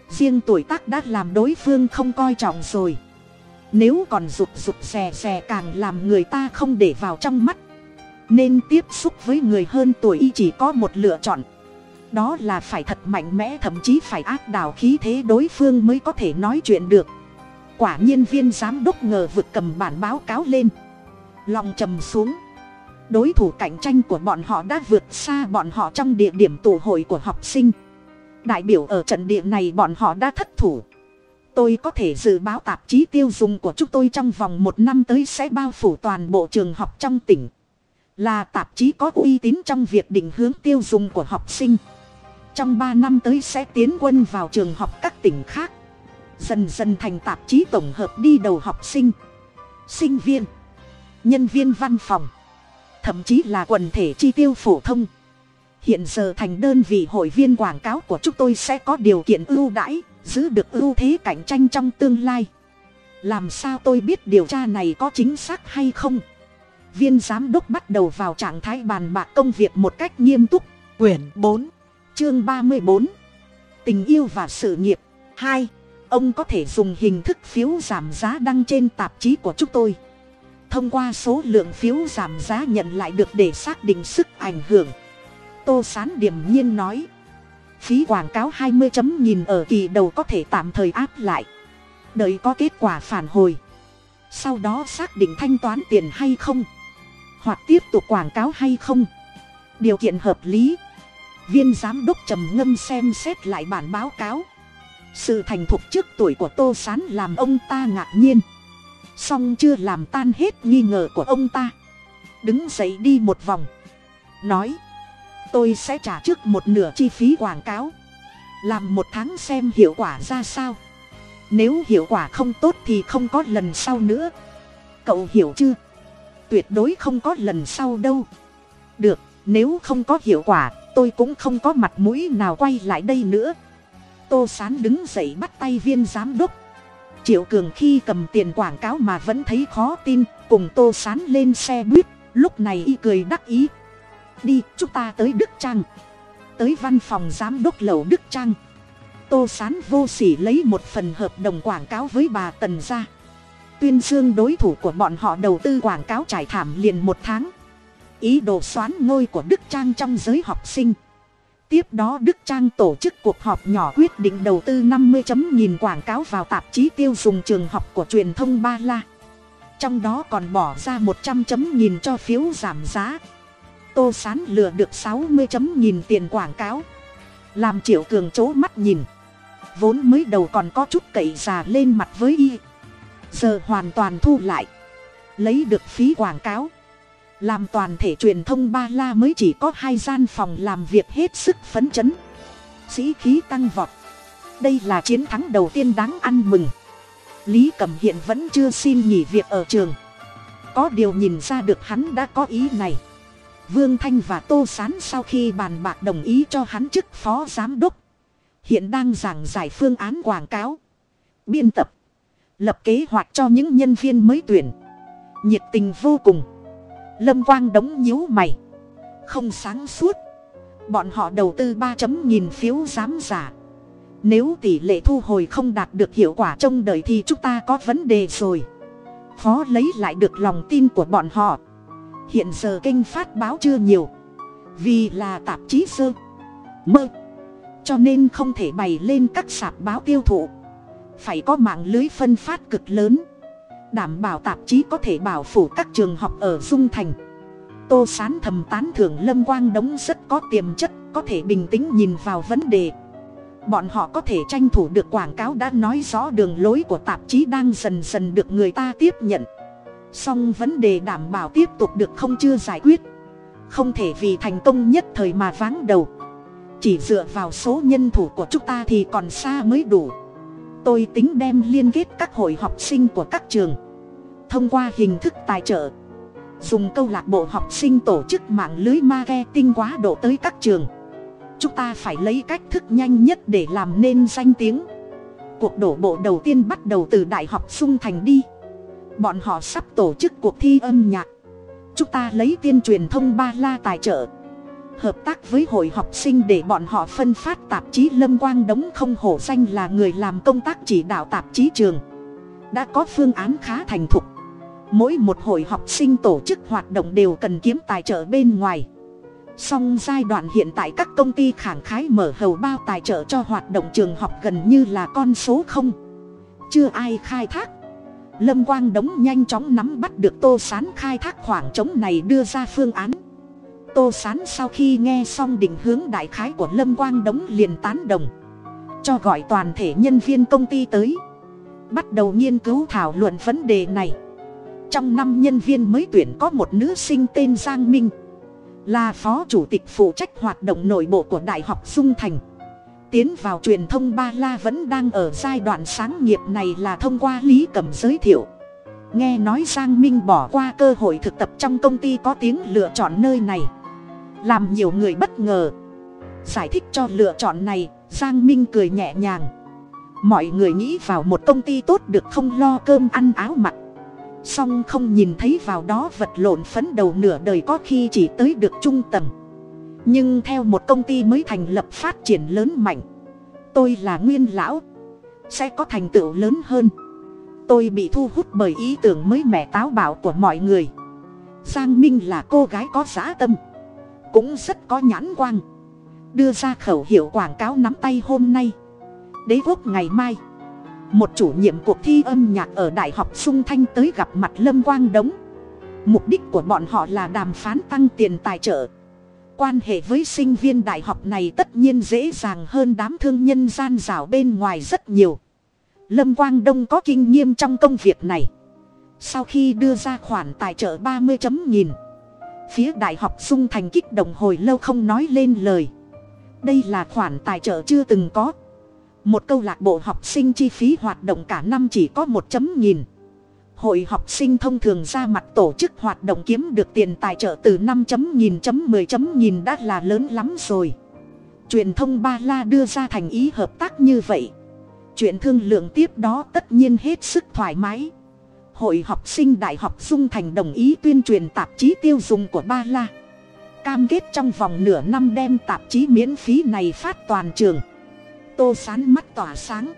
Riêng tuổi tác đã làm đối phương không coi trọng rồi. Nếu còn rụt rụt xè xè càng làm người ta không để vào trong mắt. Nên tiếp xúc với người hơn tuổi y chỉ có một lựa chọn đó là phải thật mạnh mẽ, thậm chí phải ác đảo khí thế đối phương mới có thể nói chuyện được. Quả nhiên viên giám đốc ngờ vực cầm bản báo cáo lên. Lòng trầm xuống. Đối thủ cạnh tranh của bọn họ đã vượt xa bọn họ trong địa điểm tụ hội của học sinh. Đại biểu ở trận địa này bọn họ đã thất thủ. Tôi có thể dự báo tạp chí tiêu dùng của chúng tôi trong vòng một năm tới sẽ bao phủ toàn bộ trường học trong tỉnh. Là tạp chí có uy tín trong việc định hướng tiêu dùng của học sinh trong ba năm tới sẽ tiến quân vào trường học các tỉnh khác. Dần dần thành tạp chí tổng hợp đi đầu học sinh sinh viên, nhân viên văn phòng, thậm chí là quần thể chi tiêu phổ thông. Hiện giờ thành đơn vị hội viên quảng cáo của chúng tôi sẽ có điều kiện ưu đãi, giữ được ưu thế cạnh tranh trong tương lai. Làm sao tôi biết điều tra này có chính xác hay không? Viên giám đốc bắt đầu vào trạng thái bàn bạc công việc một cách nghiêm túc. Quyển bốn chương ba mươi bốn. Tình yêu và sự nghiệp. Hai, ông có thể dùng hình thức phiếu giảm giá đăng trên tạp chí của chúng tôi. Thông qua số lượng phiếu giảm giá nhận lại được để xác định sức ảnh hưởng. Tô sán điềm nhiên nói. Phí quảng cáo hai mươi chấm nhìn ở kỳ đầu có thể tạm thời áp lại. Đợi có kết quả phản hồi. Sau đó xác định thanh toán tiền hay không. Hoặc tiếp tục quảng cáo hay không. Điều kiện hợp lý viên giám đốc trầm ngâm xem xét lại bản báo cáo. Sự thành thục trước tuổi của tô s á n làm ông ta ngạc nhiên. Song chưa làm tan hết nghi ngờ của ông ta. Đứng dậy đi một vòng. Nói, tôi sẽ trả trước một nửa chi phí quảng cáo. Làm một tháng xem hiệu quả ra sao. Nếu hiệu quả không tốt thì không có lần sau nữa. Cậu hiểu chưa? Tuyệt đối không có lần sau đâu. Được, nếu không có hiệu quả tôi cũng không có mặt mũi nào quay lại đây nữa. Tô sán đứng dậy bắt tay viên giám đốc. Triệu cường khi cầm tiền quảng cáo mà vẫn thấy khó tin, cùng tô sán lên xe buýt, lúc này y cười đắc ý. Đi, chúng ta tới đức trang. Tới văn phòng giám đốc lầu đức trang. Tô sán vô s ỉ lấy một phần hợp đồng quảng cáo với bà tần ra tuyên dương đối thủ của bọn họ đầu tư quảng cáo trải thảm liền một tháng ý đồ xoán ngôi của đức trang trong giới học sinh. Tiếp đó đức trang tổ chức cuộc họp nhỏ quyết định đầu tư năm mươi chấm nghìn quảng cáo vào tạp chí tiêu dùng trường học của truyền thông ba la. Trong đó còn bỏ ra một trăm chấm nghìn cho phiếu giảm giá. Tô sán lừa được sáu mươi chấm nghìn tiền quảng cáo. Làm triệu cường c mắt nhìn. Vốn mới đầu còn có chút cậy già lên mặt với y. Giờ hoàn toàn thu lại. Lấy được phí quảng cáo làm toàn thể truyền thông ba la mới chỉ có hai gian phòng làm việc hết sức phấn chấn. Sĩ khí tăng vọt. Đây là chiến thắng đầu tiên đáng ăn mừng. Lý cẩm hiện vẫn chưa xin nghỉ việc ở trường. Có điều nhìn ra được hắn đã có ý này. Vương thanh và tô s á n sau khi bàn bạc đồng ý cho hắn chức phó giám đốc, hiện đang giảng giải phương án quảng cáo, biên tập, lập kế hoạch cho những nhân viên mới tuyển. Nhiệt tình vô cùng lâm quang đống nhíu mày. Không sáng suốt. Bọn họ đầu tư ba chấm nghìn phiếu giám giả. Nếu tỷ lệ thu hồi không đạt được hiệu quả trong đời thì chúng ta có vấn đề rồi. Khó lấy lại được lòng tin của bọn họ. Hiện giờ kênh phát báo chưa nhiều. Vì là tạp chí sơ. Mơ. Cho nên không thể bày lên các sạp báo tiêu thụ. Phải có mạng lưới phân phát cực lớn đảm bảo tạp chí có thể bảo phủ các trường học ở dung thành. Tô sán thầm tán thưởng lâm quang đống rất có tiềm chất, có thể bình tĩnh nhìn vào vấn đề. Bọn họ có thể tranh thủ được quảng cáo đã nói rõ đường lối của tạp chí đang dần dần được người ta tiếp nhận. Song vấn đề đảm bảo tiếp tục được không chưa giải quyết. Không thể vì thành công nhất thời mà váng đầu. Chỉ dựa vào số nhân thủ của chúng ta thì còn xa mới đủ tôi tính đem liên kết các hội học sinh của các trường. Thông qua hình thức tài trợ. Dùng câu lạc bộ học sinh tổ chức mạng lưới marketing quá độ tới các trường. Chúng ta phải lấy cách thức nhanh nhất để làm nên danh tiếng. Cuộc đổ bộ đầu tiên bắt đầu từ đại học sung thành đi. Bọn họ sắp tổ chức cuộc thi âm nhạc. Chúng ta lấy tiên truyền thông ba la tài trợ hợp tác với hội học sinh để bọn họ phân phát tạp chí lâm quang đống không hổ danh là người làm công tác chỉ đạo tạp chí trường. Đã có phương án khá thành thục. Mỗi một hội học sinh tổ chức hoạt động đều cần kiếm tài trợ bên ngoài. Song giai đoạn hiện tại các công ty khẳng khái mở hầu bao tài trợ cho hoạt động trường học gần như là con số không. Chưa ai khai thác. Lâm quang đống nhanh chóng nắm bắt được tô sán khai thác khoảng trống này đưa ra phương án tô sán sau khi nghe xong định hướng đại khái của lâm quang đống liền tán đồng. Cho gọi toàn thể nhân viên công ty tới. Bắt đầu nghiên cứu thảo luận vấn đề này. Trong năm nhân viên mới tuyển có một nữ sinh tên giang minh. Là phó chủ tịch phụ trách hoạt động nội bộ của đại học dung thành. Tiến vào truyền thông ba la vẫn đang ở giai đoạn sáng nghiệp này là thông qua lý cầm giới thiệu. Nghe nói giang minh bỏ qua cơ hội thực tập trong công ty có tiếng lựa chọn nơi này làm nhiều người bất ngờ. Giải thích cho lựa chọn này, giang minh cười nhẹ nhàng. Mọi người nghĩ vào một công ty tốt được không lo cơm ăn áo mặc. Song không nhìn thấy vào đó vật lộn phấn đầu nửa đời có khi chỉ tới được trung tầng. Nhưng theo một công ty mới thành lập phát triển lớn mạnh, tôi là nguyên lão, sẽ có thành tựu lớn hơn. Tôi bị thu hút bởi ý tưởng mới mẻ táo bạo của mọi người. Giang minh là cô gái có giá tâm cũng rất có nhãn quang. Đưa ra khẩu hiệu quảng cáo nắm tay hôm nay. Đế quốc ngày mai. Một chủ nhiệm cuộc thi âm nhạc ở đại học sung thanh tới gặp mặt lâm quang đống. Mục đích của bọn họ là đàm phán tăng tiền tài trợ. Quan hệ với sinh viên đại học này tất nhiên dễ dàng hơn đám thương nhân gian rào bên ngoài rất nhiều. Lâm quang đông có kinh nghiệm trong công việc này. Sau khi đưa ra khoản tài trợ ba mươi chấm nghìn phía đại học sung thành kích động hồi lâu không nói lên lời. Đây là khoản tài trợ chưa từng có. Một câu lạc bộ học sinh chi phí hoạt động cả năm chỉ có một chấm nghìn. Hội học sinh thông thường ra mặt tổ chức hoạt động kiếm được tiền tài trợ từ năm chấm nghìn chấm mười chấm nghìn đã là lớn lắm rồi. Truyền thông ba la đưa ra thành ý hợp tác như vậy. Chuyện thương lượng tiếp đó tất nhiên hết sức thoải mái hội học sinh đại học dung thành đồng ý tuyên truyền tạp chí tiêu dùng của ba la. Cam kết trong vòng nửa năm đem tạp chí miễn phí này phát toàn trường. Tô sán mắt tỏa sáng.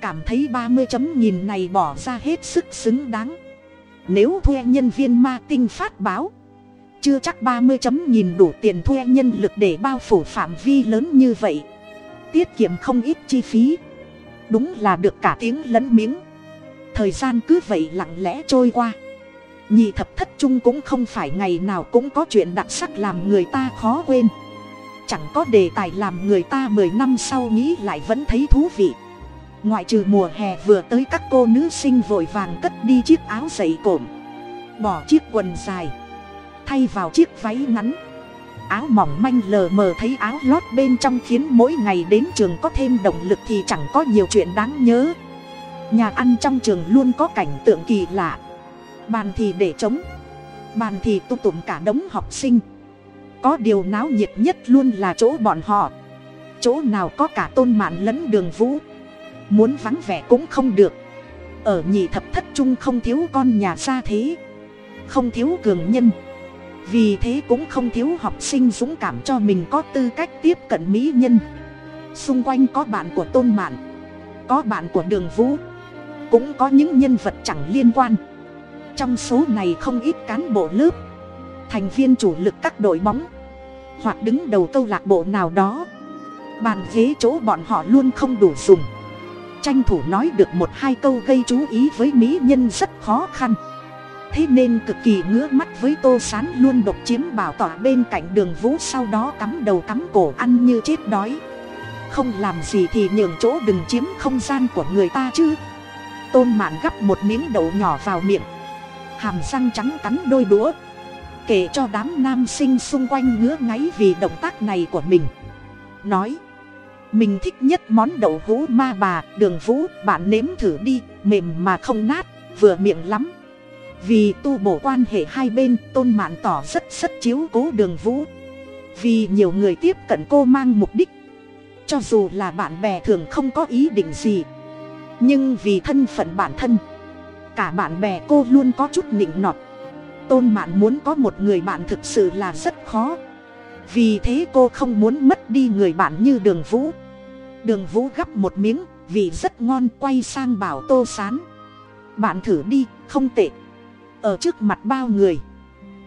Cảm thấy ba mươi chấm nghìn này bỏ ra hết sức xứng đáng. Nếu thuê nhân viên ma tinh phát báo, chưa chắc ba mươi chấm nghìn đủ tiền thuê nhân lực để bao phủ phạm vi lớn như vậy. Tiết kiệm không ít chi phí. Đúng là được cả tiếng lẫn miếng thời gian cứ vậy lặng lẽ trôi qua. Nhị thập thất trung cũng không phải ngày nào cũng có chuyện đặc sắc làm người ta khó quên. Chẳng có đề tài làm người ta mười năm sau nghĩ lại vẫn thấy thú vị. Ngoại trừ mùa hè vừa tới các cô nữ sinh vội vàng cất đi chiếc áo dày cổm bỏ chiếc quần dài, thay vào chiếc váy ngắn. Áo mỏng manh lờ mờ thấy áo lót bên trong khiến mỗi ngày đến trường có thêm động lực thì chẳng có nhiều chuyện đáng nhớ nhà ăn trong trường luôn có cảnh tượng kỳ lạ. Bàn thì để trống. Bàn thì tu tụm cả đống học sinh. Có điều náo nhiệt nhất luôn là chỗ bọn họ. Chỗ nào có cả tôn mạn lẫn đường vũ. Muốn vắng vẻ cũng không được. Ở nhị thập thất trung không thiếu con nhà xa thế. Không thiếu cường nhân. Vì thế cũng không thiếu học sinh dũng cảm cho mình có tư cách tiếp cận mỹ nhân. Xung quanh có bạn của tôn mạn. Có bạn của đường vũ cũng có những nhân vật chẳng liên quan. Trong số này không ít cán bộ lớp, thành viên chủ lực các đội bóng, hoặc đứng đầu câu lạc bộ nào đó. Bàn ghế chỗ bọn họ luôn không đủ dùng. Tranh thủ nói được một hai câu gây chú ý với mỹ nhân rất khó khăn. Thế nên cực kỳ ngứa mắt với tô sán luôn độc chiếm bảo tỏa bên cạnh đường vũ sau đó cắm đầu cắm cổ ăn như chết đói. Không làm gì thì nhường chỗ đừng chiếm không gian của người ta chứ tôn mạn gắp một miếng đậu nhỏ vào miệng. Hàm răng trắng cắn đôi đũa. Kể cho đám nam sinh xung quanh ngứa ngáy vì động tác này của mình. Nói, mình thích nhất món đậu hũ ma bà, đường vũ, bạn nếm thử đi, mềm mà không nát, vừa miệng lắm. Vì tu bổ quan hệ hai bên, tôn mạn tỏ rất rất chiếu cố đường vũ. Vì nhiều người tiếp cận cô mang mục đích. Cho dù là bạn bè thường không có ý định gì nhưng vì thân phận bản thân, cả bạn bè cô luôn có chút nịnh nọt. Tôn mạn muốn có một người bạn thực sự là rất khó. Vì thế cô không muốn mất đi người bạn như đường vũ. Đường vũ gắp một miếng vì rất ngon quay sang bảo tô sán. Bạn thử đi, không tệ. Ở trước mặt bao người.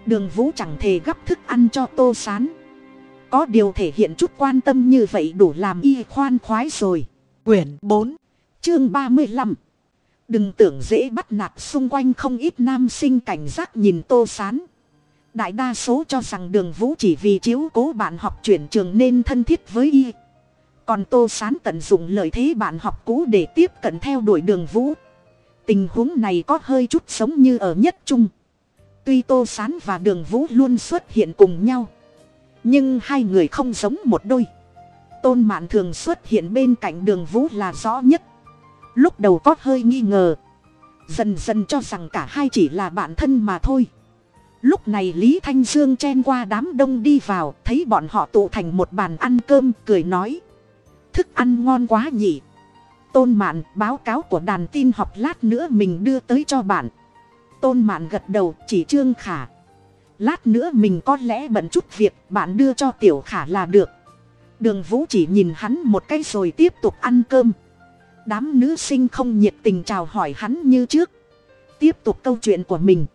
Đường vũ chẳng thể gắp thức ăn cho tô sán. Có điều thể hiện chút quan tâm như vậy đủ làm y khoan khoái rồi. Quyển bốn chương ba mươi lăm. Đừng tưởng dễ bắt nạt xung quanh không ít nam sinh cảnh giác nhìn tô sán. Đại đa số cho rằng đường vũ chỉ vì chiếu cố bạn học chuyển trường nên thân thiết với y. Còn tô sán tận dụng lợi thế bạn học cũ để tiếp cận theo đuổi đường vũ. Tình huống này có hơi chút giống như ở nhất trung. Tuy tô sán và đường vũ luôn xuất hiện cùng nhau, nhưng hai người không giống một đôi. Tôn mạn thường xuất hiện bên cạnh đường vũ là rõ nhất lúc đầu có hơi nghi ngờ. Dần dần cho rằng cả hai chỉ là bạn thân mà thôi. Lúc này lý thanh dương chen qua đám đông đi vào, thấy bọn họ tụ thành một bàn ăn cơm, cười nói. Thức ăn ngon quá nhỉ. Tôn mạn, báo cáo của đàn tin học lát nữa mình đưa tới cho bạn. Tôn mạn gật đầu, chỉ trương khả. Lát nữa mình có lẽ bận chút việc, bạn đưa cho tiểu khả là được. Đường vũ chỉ nhìn hắn một cái rồi tiếp tục ăn cơm đám nữ sinh không nhiệt tình chào hỏi hắn như trước. Tiếp tục câu chuyện của mình.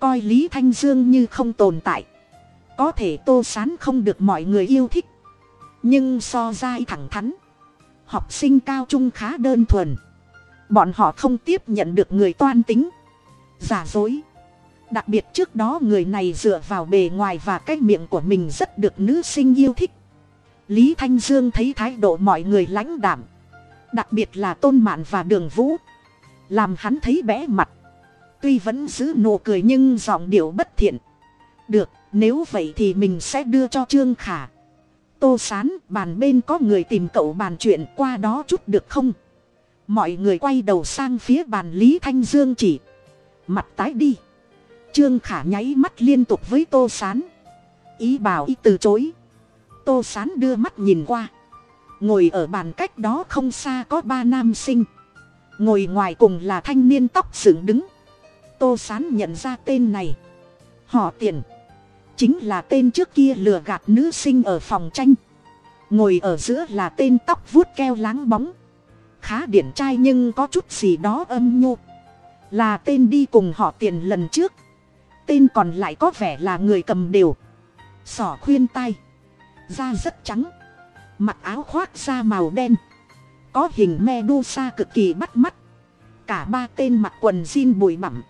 Coi lý thanh dương như không tồn tại. Có thể tô sán không được mọi người yêu thích. Nhưng so dai thẳng thắn. Học sinh cao trung khá đơn thuần. Bọn họ không tiếp nhận được người toan tính. Giả dối. Đặc biệt trước đó người này dựa vào bề ngoài và cái miệng của mình rất được nữ sinh yêu thích. Lý thanh dương thấy thái độ mọi người lãnh đảm đặc biệt là tôn mạn và đường vũ. Làm hắn thấy bẽ mặt. Tuy vẫn giữ nụ cười nhưng giọng điệu bất thiện. Được, nếu vậy thì mình sẽ đưa cho trương khả. Tô sán, bàn bên có người tìm cậu bàn chuyện qua đó chút được không? Mọi người quay đầu sang phía bàn lý thanh dương chỉ. Mặt tái đi. Trương khả nháy mắt liên tục với tô sán. Ý bảo ý từ chối. Tô sán đưa mắt nhìn qua ngồi ở bàn cách đó không xa có ba nam sinh. Ngồi ngoài cùng là thanh niên tóc dựng đứng. Tô sán nhận ra tên này. Họ tiền chính là tên trước kia lừa gạt nữ sinh ở phòng tranh. Ngồi ở giữa là tên tóc vuốt keo láng bóng. Khá điển trai nhưng có chút gì đó âm nhu. Là tên đi cùng họ tiền lần trước. Tên còn lại có vẻ là người cầm đều. Sỏ khuyên tay da rất trắng mặc áo khoác da màu đen. Có hình me đu sa cực kỳ bắt mắt. Cả ba tên mặc quần jean bụi bặm.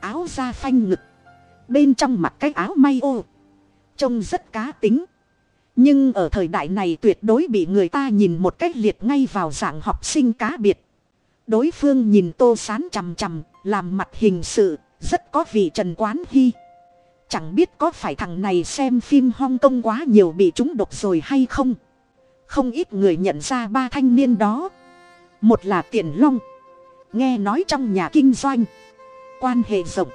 Áo da phanh ngực. Bên trong mặc cái áo may ô. Trông rất cá tính. Nhưng ở thời đại này tuyệt đối bị người ta nhìn một cách liệt ngay vào dạng học sinh cá biệt. Đối phương nhìn tô sán chằm chằm, làm mặt hình sự, rất có vị trần quán hy. Chẳng biết có phải thằng này xem phim hong kong quá nhiều bị trúng độc rồi hay không không ít người nhận ra ba thanh niên đó. Một là tiền long. Nghe nói trong nhà kinh doanh. Quan hệ rộng.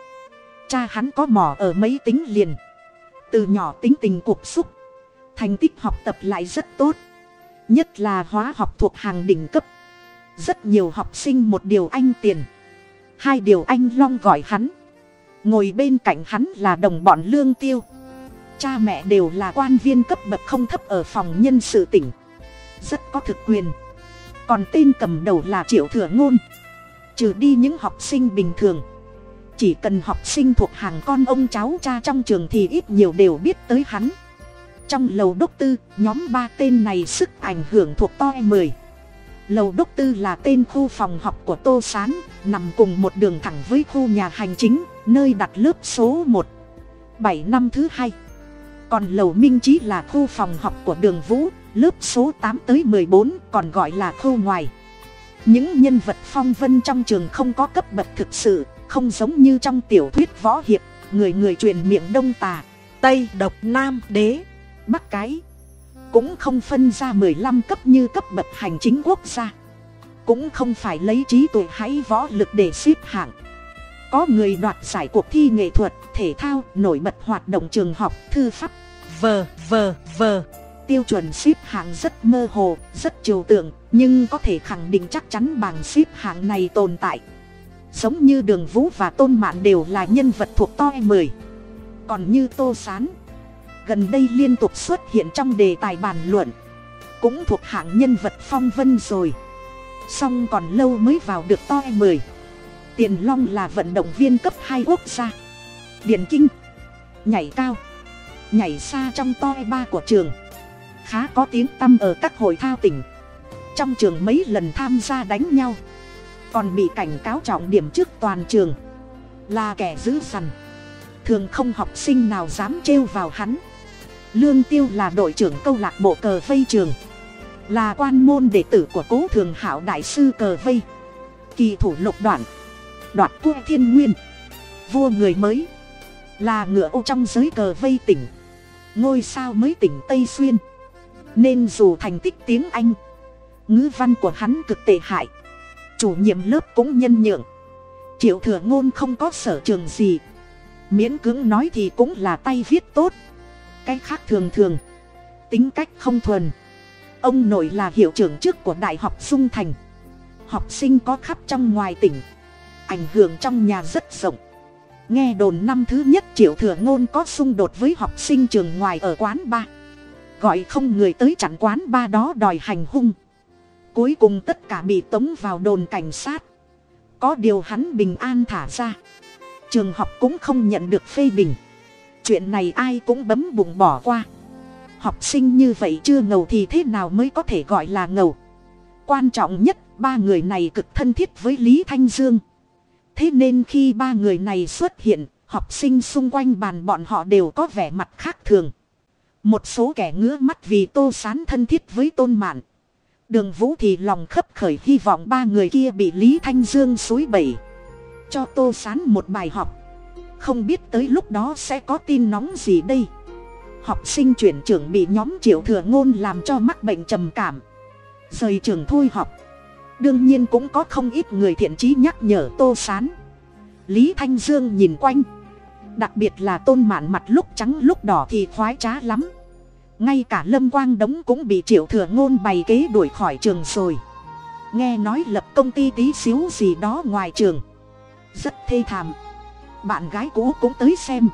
Cha hắn có mỏ ở mấy tính liền. Từ nhỏ tính tình cục xúc. Thành tích học tập lại rất tốt. Nhất là hóa học thuộc hàng đỉnh cấp. Rất nhiều học sinh một điều anh tiền hai điều anh long gọi hắn. Ngồi bên cạnh hắn là đồng bọn lương tiêu. Cha mẹ đều là quan viên cấp bậc không thấp ở phòng nhân sự tỉnh rất có thực quyền. Còn tên cầm đầu là triệu thừa ngôn. Trừ đi những học sinh bình thường, chỉ cần học sinh thuộc hàng con ông cháu cha trong trường thì ít nhiều đều biết tới hắn. Trong lầu đốc tư, nhóm ba tên này sức ảnh hưởng thuộc to mười. Lầu đốc tư là tên khu phòng học của tô s á n nằm cùng một đường thẳng với khu nhà hành chính, nơi đặt lớp số một. Bảy năm thứ hai. Còn lầu minh trí là khu phòng học của đường vũ lớp số tám tới m ộ ư ơ i bốn còn gọi là khâu ngoài. Những nhân vật phong vân trong trường không có cấp bậc thực sự, không giống như trong tiểu thuyết võ hiệp, người người truyền miệng đông tà, tây độc nam đế, bắc cái. Cũng không phân ra mười lăm cấp như cấp bậc hành chính quốc gia. Cũng không phải lấy trí tuệ hãy võ lực để xếp hạng. Có người đoạt giải cuộc thi nghệ thuật, thể thao, nổi bật hoạt động trường học, thư pháp vờ vờ vờ tiêu chuẩn xếp hạng rất mơ hồ, rất trừu tượng, nhưng có thể khẳng định chắc chắn bảng xếp hạng này tồn tại. Giống như đường vũ và tôn mạn đều là nhân vật thuộc to mười. Còn như tô sán, gần đây liên tục xuất hiện trong đề tài bàn luận, cũng thuộc hạng nhân vật phong vân rồi. Song còn lâu mới vào được to mười. Tiền long là vận động viên cấp hai quốc gia. Điển kinh, nhảy cao, nhảy xa trong to ba của trường khá có tiếng tăm ở các hội thao tỉnh. Trong trường mấy lần tham gia đánh nhau, còn bị cảnh cáo trọng điểm trước toàn trường. Là kẻ dữ dằn. Thường không học sinh nào dám trêu vào hắn. Lương tiêu là đội trưởng câu lạc bộ cờ vây trường. Là quan môn đệ tử của cố thường hảo đại sư cờ vây. Kỳ thủ lục đoạn. Đoạt cua thiên nguyên. Vua người mới. Là ngựa ô trong giới cờ vây tỉnh. Ngôi sao mới tỉnh tây xuyên nên dù thành tích tiếng anh, ngữ văn của hắn cực tệ hại, chủ nhiệm lớp cũng nhân nhượng. Triệu thừa ngôn không có sở trường gì, miễn cưỡng nói thì cũng là tay viết tốt. Cái khác thường thường, tính cách không thuần. Ông nội là hiệu trưởng trước của đại học dung thành. Học sinh có khắp trong ngoài tỉnh, ảnh hưởng trong nhà rất rộng. Nghe đồn năm thứ nhất triệu thừa ngôn có xung đột với học sinh trường ngoài ở quán ba gọi không người tới chặn quán ba đó đòi hành hung. Cuối cùng tất cả bị tống vào đồn cảnh sát. Có điều hắn bình an thả ra. Trường học cũng không nhận được phê bình. Chuyện này ai cũng bấm bụng bỏ qua. Học sinh như vậy chưa ngầu thì thế nào mới có thể gọi là ngầu? Quan trọng nhất, ba người này cực thân thiết với lý thanh dương. Thế nên khi ba người này xuất hiện, học sinh xung quanh bàn bọn họ đều có vẻ mặt khác thường một số kẻ ngứa mắt vì tô sán thân thiết với tôn mạn. Đường vũ thì lòng khấp khởi hy vọng ba người kia bị lý thanh dương suối bẩy. Cho tô sán một bài học. Không biết tới lúc đó sẽ có tin nóng gì đây. Học sinh chuyển trưởng bị nhóm triệu thừa ngôn làm cho mắc bệnh trầm cảm. Rời trường thôi học. Đương nhiên cũng có không ít người thiện trí nhắc nhở tô s á n lý thanh dương nhìn quanh. Đặc biệt là tôn mạn mặt lúc trắng lúc đỏ thì khoái trá lắm ngay cả lâm quang đống cũng bị triệu thừa ngôn bày kế đuổi khỏi trường rồi. Nghe nói lập công ty tí xíu gì đó ngoài trường. Rất thê thảm. Bạn gái cũ cũng tới xem.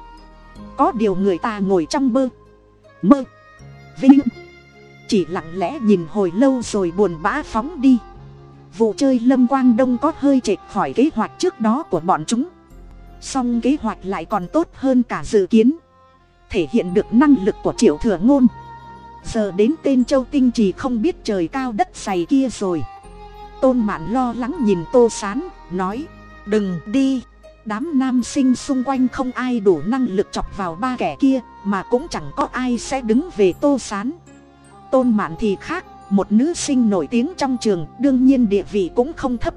Có điều người ta ngồi trong bơ. Mơ. Vinh. Chỉ lặng lẽ nhìn hồi lâu rồi buồn bã phóng đi. Vụ chơi lâm quang đông có hơi trệch khỏi kế hoạch trước đó của bọn chúng. Song kế hoạch lại còn tốt hơn cả dự kiến thể hiện được năng lực của triệu thừa ngôn. Giờ đến tên châu tinh trì không biết trời cao đất dày kia rồi. Tôn mạn lo lắng nhìn tô sán, nói, đừng đi. Đám nam sinh xung quanh không ai đủ năng lực chọc vào ba kẻ kia, mà cũng chẳng có ai sẽ đứng về tô sán. Tôn mạn thì khác, một nữ sinh nổi tiếng trong trường, đương nhiên địa vị cũng không thấp.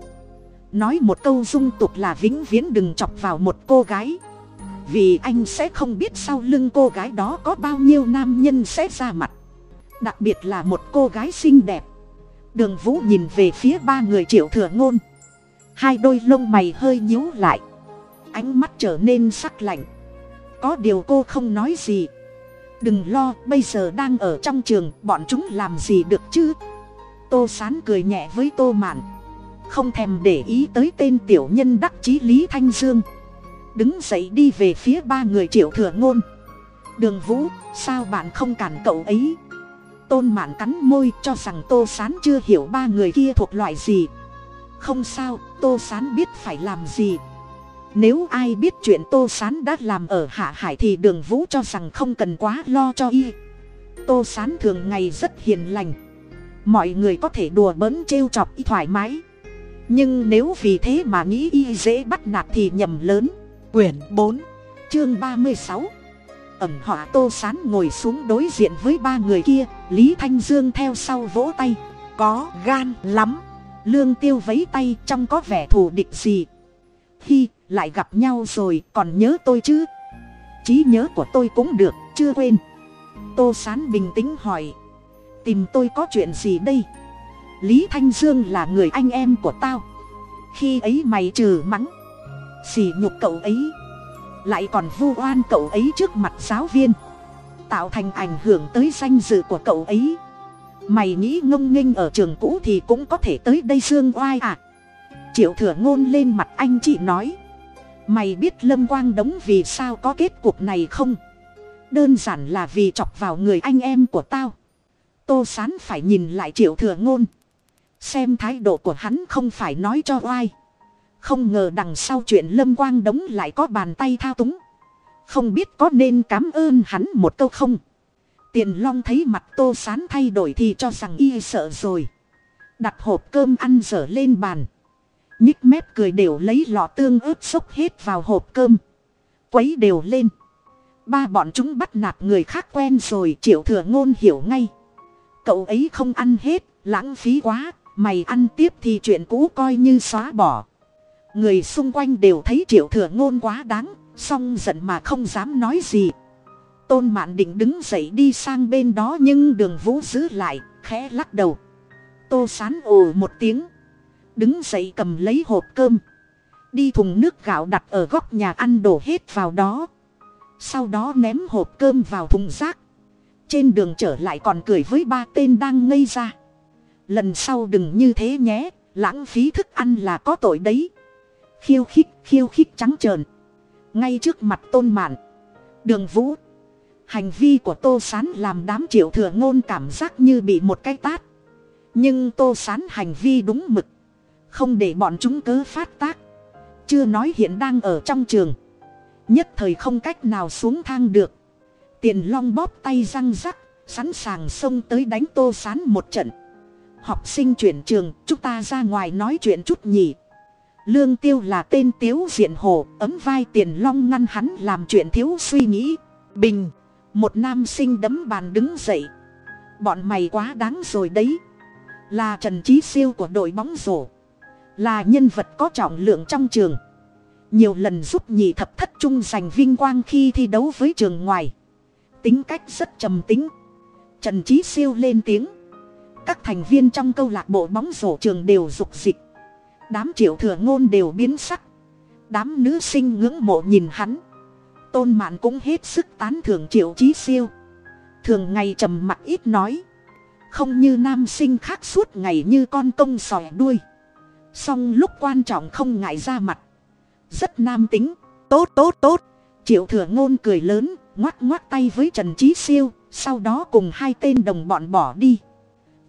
Nói một câu dung tục là vĩnh viễn đừng chọc vào một cô gái vì anh sẽ không biết sau lưng cô gái đó có bao nhiêu nam nhân sẽ ra mặt. Đặc biệt là một cô gái xinh đẹp. Đường vũ nhìn về phía ba người triệu thừa ngôn. Hai đôi lông mày hơi nhíu lại. Ánh mắt trở nên sắc lạnh. Có điều cô không nói gì. Đừng lo, bây giờ đang ở trong trường, bọn chúng làm gì được chứ? Tô sán cười nhẹ với tô mạn. Không thèm để ý tới tên tiểu nhân đắc chí lý thanh dương đứng dậy đi về phía ba người triệu thừa ngôn. Đường vũ, sao bạn không cản cậu ấy? Tôn mạn cắn môi cho rằng tô sán chưa hiểu ba người kia thuộc loại gì. Không sao, tô sán biết phải làm gì. Nếu ai biết chuyện tô s á n đã làm ở hạ hải thì đường vũ cho rằng không cần quá lo cho y. Tô s á n thường ngày rất hiền lành. Mọi người có thể đùa bỡn trêu chọc y thoải mái. Nhưng nếu vì thế mà nghĩ y dễ bắt nạt thì nhầm lớn quyển bốn, chương ba mươi sáu. Ẩm họa tô sán ngồi xuống đối diện với ba người kia, lý thanh dương theo sau vỗ tay. Có gan lắm. Lương tiêu vấy tay trong có vẻ thù địch gì. Khi lại gặp nhau rồi, còn nhớ tôi chứ? Trí nhớ của tôi cũng được, chưa quên. Tô sán bình tĩnh hỏi. Tìm tôi có chuyện gì đây? Lý thanh dương là người anh em của tao. Khi ấy mày trừ mắng xì nhục cậu ấy. Lại còn vu oan cậu ấy trước mặt giáo viên. Tạo thành ảnh hưởng tới danh dự của cậu ấy. Mày nghĩ ngông nghênh ở trường cũ thì cũng có thể tới đây dương oai à? Triệu thừa ngôn lên mặt anh chị nói. Mày biết lâm quang đống vì sao có kết cuộc này không? Đơn giản là vì chọc vào người anh em của tao. Tô sán phải nhìn lại triệu thừa ngôn. Xem thái độ của hắn không phải nói cho oai không ngờ đằng sau chuyện lâm quang đống lại có bàn tay thao túng. Không biết có nên cám ơn hắn một câu không? Tiền long thấy mặt tô sán thay đổi thì cho rằng y sợ rồi. Đặt hộp cơm ăn dở lên bàn. Nhích mép cười đều lấy lọ tương ướp xốc hết vào hộp cơm. Quấy đều lên. Ba bọn chúng bắt nạt người khác quen rồi, triệu thừa ngôn hiểu ngay. Cậu ấy không ăn hết, lãng phí quá, mày ăn tiếp thì chuyện cũ coi như xóa bỏ người xung quanh đều thấy triệu thừa ngôn quá đáng, song giận mà không dám nói gì. Tôn mạn định đứng dậy đi sang bên đó nhưng đường vũ giữ lại, khẽ lắc đầu. Tô sán ồ một tiếng, đứng dậy cầm lấy hộp cơm. Đi thùng nước gạo đặt ở góc nhà ăn đổ hết vào đó. Sau đó ném hộp cơm vào thùng rác. Trên đường trở lại còn cười với ba tên đang ngây ra. Lần sau đừng như thế nhé, lãng phí thức ăn là có tội đấy khiêu khích khiêu khích trắng trợn. Ngay trước mặt tôn mạn, đường vũ, hành vi của tô s á n làm đám triệu thừa ngôn cảm giác như bị một cái tát. Nhưng tô s á n hành vi đúng mực, không để bọn chúng cớ phát tác. Chưa nói hiện đang ở trong trường, nhất thời không cách nào xuống thang được. Tiền long bóp tay răng rắc, sẵn sàng xông tới đánh tô s á n một trận. Học sinh chuyển trường, chúng ta ra ngoài nói chuyện chút nhỉ lương tiêu là tên tiếu diện hồ, ấm vai tiền long ngăn hắn làm chuyện thiếu suy nghĩ. Bình, một nam sinh đấm bàn đứng dậy. Bọn mày quá đáng rồi đấy. Là trần trí siêu của đội bóng rổ. Là nhân vật có trọng lượng trong trường. Nhiều lần giúp nhị thập thất trung giành vinh quang khi thi đấu với trường ngoài. Tính cách rất trầm tính. Trần trí siêu lên tiếng. Các thành viên trong câu lạc bộ bóng rổ trường đều dục dịch đám triệu thừa ngôn đều biến sắc. Đám nữ sinh ngưỡng mộ nhìn hắn. Tôn mạn cũng hết sức tán thưởng triệu chí siêu. Thường ngày trầm mặc ít nói. Không như nam sinh khác suốt ngày như con công sòi đuôi. Song lúc quan trọng không ngại ra mặt. Rất nam tính. Tốt tốt tốt. Triệu thừa ngôn cười lớn ngoắt ngoắt tay với trần trí siêu, sau đó cùng hai tên đồng bọn bỏ đi.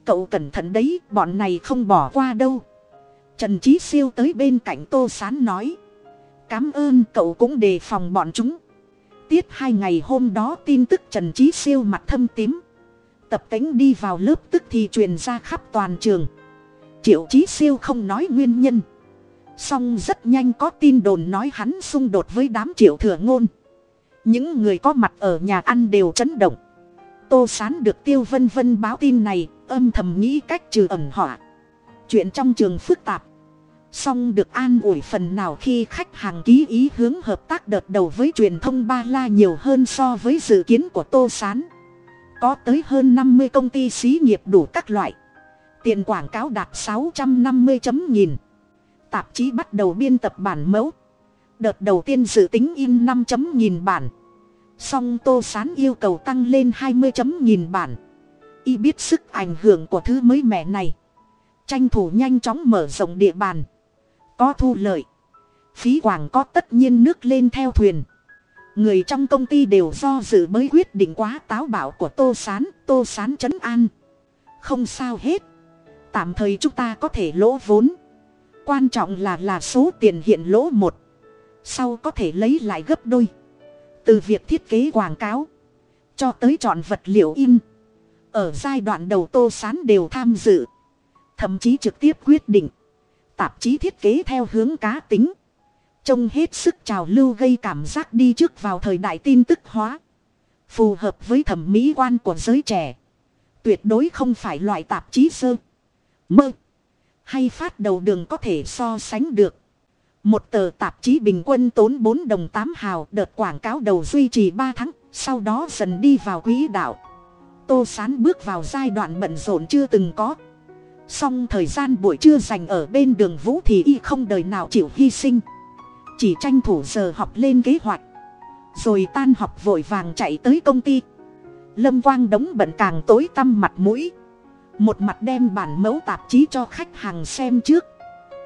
Cậu cẩn thận đấy, bọn này không bỏ qua đâu trần trí siêu tới bên cạnh tô sán nói, cám ơn cậu cũng đề phòng bọn chúng. Tiết hai ngày hôm đó tin tức trần trí siêu mặt thâm tím. Tập tính đi vào lớp tức thì truyền ra khắp toàn trường. Triệu trí siêu không nói nguyên nhân. Song rất nhanh có tin đồn nói hắn xung đột với đám triệu thừa ngôn. Những người có mặt ở nhà ăn đều chấn động. Tô sán được tiêu vân vân báo tin này, âm thầm nghĩ cách trừ ẩn họa. Chuyện trong trường phức tạp song được an ủi phần nào khi khách hàng ký ý hướng hợp tác đợt đầu với truyền thông ba la nhiều hơn so với dự kiến của tô s á n có tới hơn năm mươi công ty xí nghiệp đủ các loại. Tiền quảng cáo đạt sáu trăm năm mươi chấm nghìn. Tạp chí bắt đầu biên tập bản mẫu. Đợt đầu tiên dự tính in năm chấm nghìn bản. Song tô s á n yêu cầu tăng lên hai mươi chấm nghìn bản. Y biết sức ảnh hưởng của thứ mới mẻ này. Tranh thủ nhanh chóng mở rộng địa bàn có thu lợi. Phí quảng có tất nhiên nước lên theo thuyền. Người trong công ty đều do dự mới quyết định quá táo bạo của tô s á n tô s á n chấn an. Không sao hết. Tạm thời chúng ta có thể lỗ vốn. Quan trọng là là số tiền hiện lỗ một. Sau có thể lấy lại gấp đôi. Từ việc thiết kế quảng cáo, cho tới chọn vật liệu in. Ở giai đoạn đầu tô sán đều tham dự. Thậm chí trực tiếp quyết định tạp chí thiết kế theo hướng cá tính trông hết sức trào lưu gây cảm giác đi trước vào thời đại tin tức hóa phù hợp với thẩm mỹ quan của giới trẻ tuyệt đối không phải loại tạp chí sơ mơ hay phát đầu đường có thể so sánh được một tờ tạp chí bình quân tốn 4 đồng 8 hào đợt quảng cáo đầu duy trì 3 tháng, sau đó dần đi vào quỹ đạo. Tô Sán bước vào giai đoạn bận rộn chưa từng có song thời gian buổi trưa dành ở bên đường Vũ thì y không đời nào chịu hy sinh. Chỉ tranh thủ giờ học lên kế hoạch. Rồi tan học vội vàng chạy tới công ty. Lâm Quang đóng bận càng tối tăm mặt mũi. Một mặt đem bản mẫu tạp chí cho khách hàng xem trước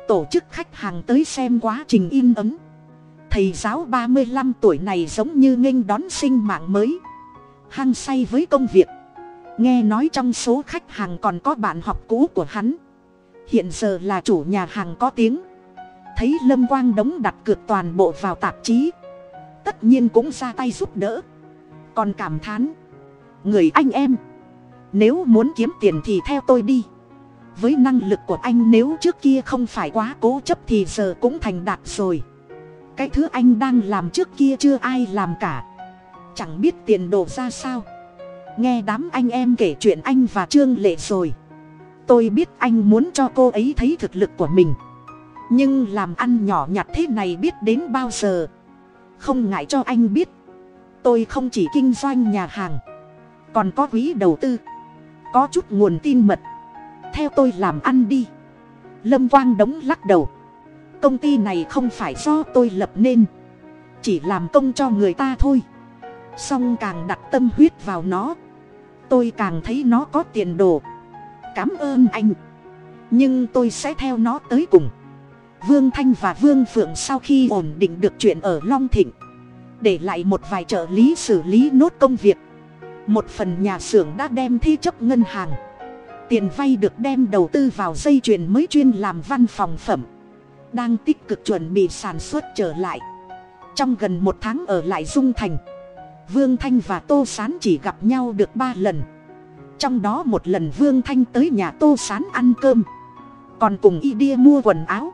tổ chức khách hàng tới xem quá trình in ấn thầy giáo ba mươi năm tuổi này giống như nghênh đón sinh mạng mới hăng say với công việc nghe nói trong số khách hàng còn có bạn học cũ của hắn. Hiện giờ là chủ nhà hàng có tiếng. Thấy lâm quang đống đặt cược toàn bộ vào tạp chí. Tất nhiên cũng ra tay giúp đỡ. Còn cảm thán. Người anh em, nếu muốn kiếm tiền thì theo tôi đi. Với năng lực của anh nếu trước kia không phải quá cố chấp thì giờ cũng thành đạt rồi. Cái thứ anh đang làm trước kia chưa ai làm cả. Chẳng biết tiền đồ ra sao nghe đám anh em kể chuyện anh và trương lệ rồi. Tôi biết anh muốn cho cô ấy thấy thực lực của mình. Nhưng làm ăn nhỏ nhặt thế này biết đến bao giờ? Không ngại cho anh biết. Tôi không chỉ kinh doanh nhà hàng, còn có quỹ đầu tư, có chút nguồn tin mật. Theo tôi làm ăn đi. Lâm quang đống lắc đầu. Công ty này không phải do tôi lập nên. Chỉ làm công cho người ta thôi. Song càng đặt tâm huyết vào nó tôi càng thấy nó có tiền đồ. Cảm ơn anh. Nhưng tôi sẽ theo nó tới cùng. Vương thanh và vương phượng sau khi ổn định được chuyện ở long thịnh, để lại một vài trợ lý xử lý nốt công việc. Một phần nhà xưởng đã đem thi chấp ngân hàng. Tiền vay được đem đầu tư vào dây chuyền mới chuyên làm văn phòng phẩm, đang tích cực chuẩn bị sản xuất trở lại. Trong gần một tháng ở lại dung thành vương thanh và tô s á n chỉ gặp nhau được ba lần. Trong đó một lần vương thanh tới nhà tô s á n ăn cơm. Còn cùng y đia mua quần áo.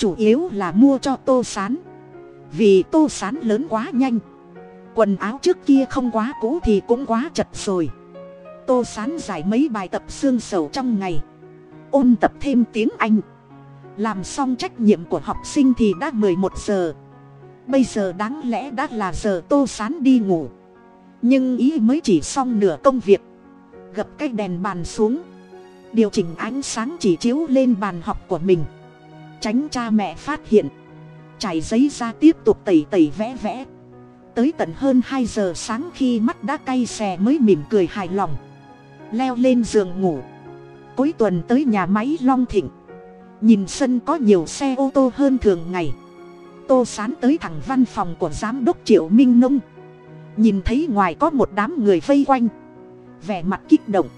Chủ yếu là mua cho tô s á n vì tô s á n lớn quá nhanh. Quần áo trước kia không quá cũ thì cũng quá chật rồi. Tô sán giải mấy bài tập xương sầu trong ngày. Ôn tập thêm tiếng anh. Làm xong trách nhiệm của học sinh thì đã mười một giờ bây giờ đáng lẽ đã là giờ tô sán đi ngủ. Nhưng ý mới chỉ xong nửa công việc. Gập cái đèn bàn xuống. Điều chỉnh ánh sáng chỉ chiếu lên bàn học của mình. Tránh cha mẹ phát hiện. Trải giấy ra tiếp tục tẩy tẩy vẽ vẽ. Tới tận hơn hai giờ sáng khi mắt đã cay xè mới mỉm cười hài lòng. Leo lên giường ngủ. Cuối tuần tới nhà máy long thịnh. Nhìn sân có nhiều xe ô tô hơn thường ngày tô sán tới thẳng văn phòng của giám đốc triệu minh nông. Nhìn thấy ngoài có một đám người vây quanh. Vẻ mặt kích động.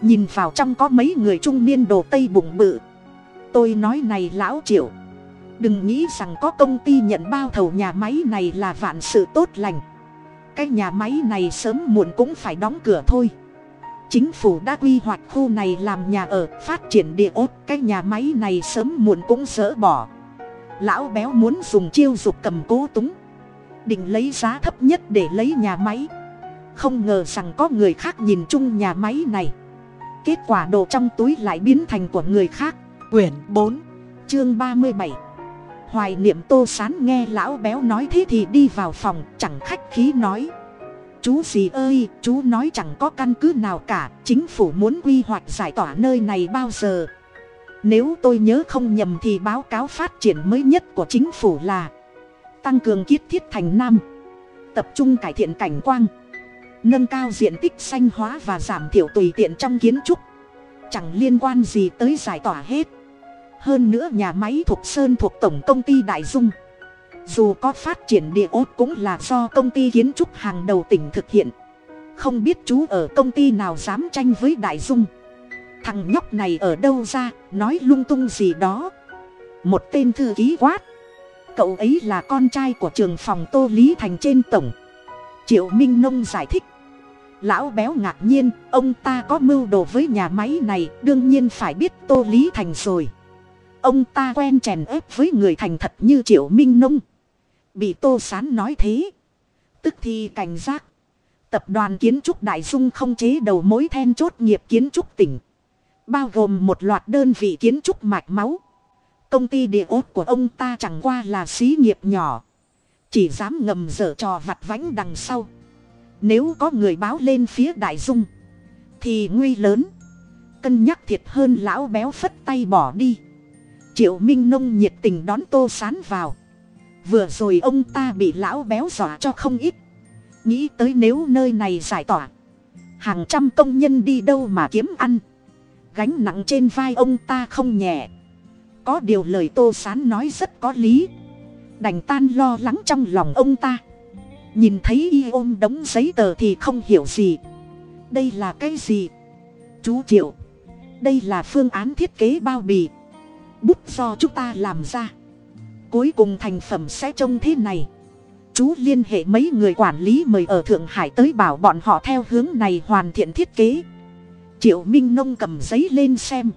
Nhìn vào trong có mấy người trung niên đồ tây bụng bự. Tôi nói này lão triệu. Đừng nghĩ rằng có công ty nhận bao thầu nhà máy này là vạn sự tốt lành. Cái nhà máy này sớm muộn cũng phải đóng cửa thôi. Chính phủ đã quy hoạch khu này làm nhà ở, phát triển địa ốt. Cái nhà máy này sớm muộn cũng dỡ bỏ lão béo muốn dùng chiêu dục cầm cố túng. Định lấy giá thấp nhất để lấy nhà máy. Không ngờ rằng có người khác nhìn chung nhà máy này. Kết quả đồ trong túi lại biến thành của người khác. Quyển bốn, chương ba mươi bảy. Hoài niệm tô sán nghe lão béo nói thế thì đi vào phòng, chẳng khách khí nói. Chú gì ơi, chú nói chẳng có căn cứ nào cả, chính phủ muốn quy hoạch giải tỏa nơi này bao giờ nếu tôi nhớ không nhầm thì báo cáo phát triển mới nhất của chính phủ là tăng cường kiết thiết thành nam, tập trung cải thiện cảnh quang nâng cao diện tích xanh hóa và giảm thiểu tùy tiện trong kiến trúc. Chẳng liên quan gì tới giải tỏa hết. Hơn nữa nhà máy thuộc sơn thuộc tổng công ty đại dung. Dù có phát triển địa ốt cũng là do công ty kiến trúc hàng đầu tỉnh thực hiện. Không biết chú ở công ty nào dám tranh với đại dung thằng nhóc này ở đâu ra, nói lung tung gì đó. Một tên thư ký quát. Cậu ấy là con trai của trường phòng tô lý thành trên tổng. Triệu minh nông giải thích. Lão béo ngạc nhiên, ông ta có mưu đồ với nhà máy này, đương nhiên phải biết tô lý thành rồi. Ông ta quen chèn ép với người thành thật như triệu minh nông. Bị tô sán nói thế. Tức thì cảnh giác. Tập đoàn kiến trúc đại dung không chế đầu mối then chốt nghiệp kiến trúc tỉnh bao gồm một loạt đơn vị kiến trúc mạch máu. Công ty địa ốt của ông ta chẳng qua là xí nghiệp nhỏ. Chỉ dám ngầm dở trò vặt vãnh đằng sau. Nếu có người báo lên phía đại dung, thì nguy lớn. Cân nhắc thiệt hơn lão béo phất tay bỏ đi. Triệu minh nông nhiệt tình đón tô sán vào. Vừa rồi ông ta bị lão béo dọa cho không ít. Nghĩ tới nếu nơi này giải tỏa, hàng trăm công nhân đi đâu mà kiếm ăn gánh nặng trên vai ông ta không nhẹ. Có điều lời tô sán nói rất có lý. Đành tan lo lắng trong lòng ông ta. Nhìn thấy y ôm đống giấy tờ thì không hiểu gì. Đây là cái gì? Chú triệu, đây là phương án thiết kế bao bì. Bút do chúng ta làm ra. Cuối cùng thành phẩm sẽ trông thế này. Chú liên hệ mấy người quản lý mời ở thượng hải tới bảo bọn họ theo hướng này hoàn thiện thiết kế triệu minh nông cầm giấy lên xem.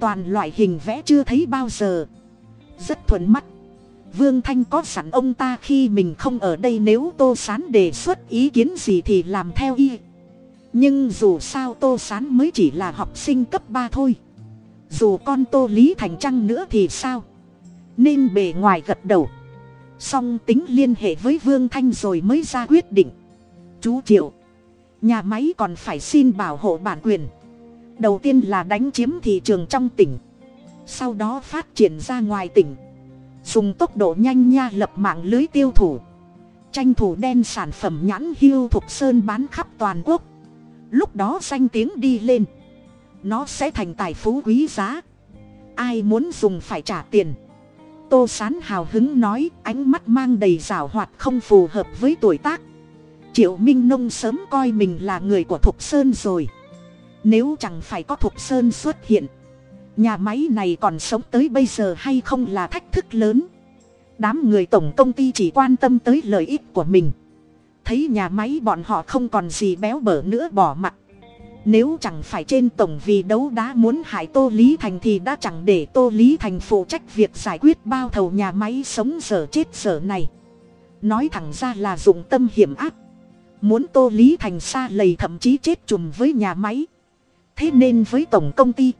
Toàn loại hình vẽ chưa thấy bao giờ. Rất thuận mắt. Vương thanh có sẵn ông ta khi mình không ở đây nếu tô s á n đề xuất ý kiến gì thì làm theo y. Nhưng dù sao tô s á n mới chỉ là học sinh cấp ba thôi. Dù con tô lý thành trăng nữa thì sao? Nên bề ngoài gật đầu. Song tính liên hệ với vương thanh rồi mới ra quyết định. Chú triệu nhà máy còn phải xin bảo hộ bản quyền. Đầu tiên là đánh chiếm thị trường trong tỉnh. Sau đó phát triển ra ngoài tỉnh. Dùng tốc độ nhanh nha lập mạng lưới tiêu thụ. Tranh thủ đen sản phẩm nhãn hiêu thục sơn bán khắp toàn quốc. Lúc đó danh tiếng đi lên. Nó sẽ thành tài phú quý giá. Ai muốn dùng phải trả tiền. Tô sán hào hứng nói, ánh mắt mang đầy rảo hoạt không phù hợp với tuổi tác triệu minh nông sớm coi mình là người của thục sơn rồi. Nếu chẳng phải có thục sơn xuất hiện, nhà máy này còn sống tới bây giờ hay không là thách thức lớn. Đám người tổng công ty chỉ quan tâm tới lợi ích của mình. Thấy nhà máy bọn họ không còn gì béo bở nữa bỏ mặt. Nếu chẳng phải trên tổng vì đấu đá muốn hại tô lý thành thì đã chẳng để tô lý thành phụ trách việc giải quyết bao thầu nhà máy sống giờ chết giờ này. Nói thẳng ra là dụng tâm hiểm ác muốn tô lý thành xa lầy thậm chí chết chùm với nhà máy. Thế nên với tổng công ty,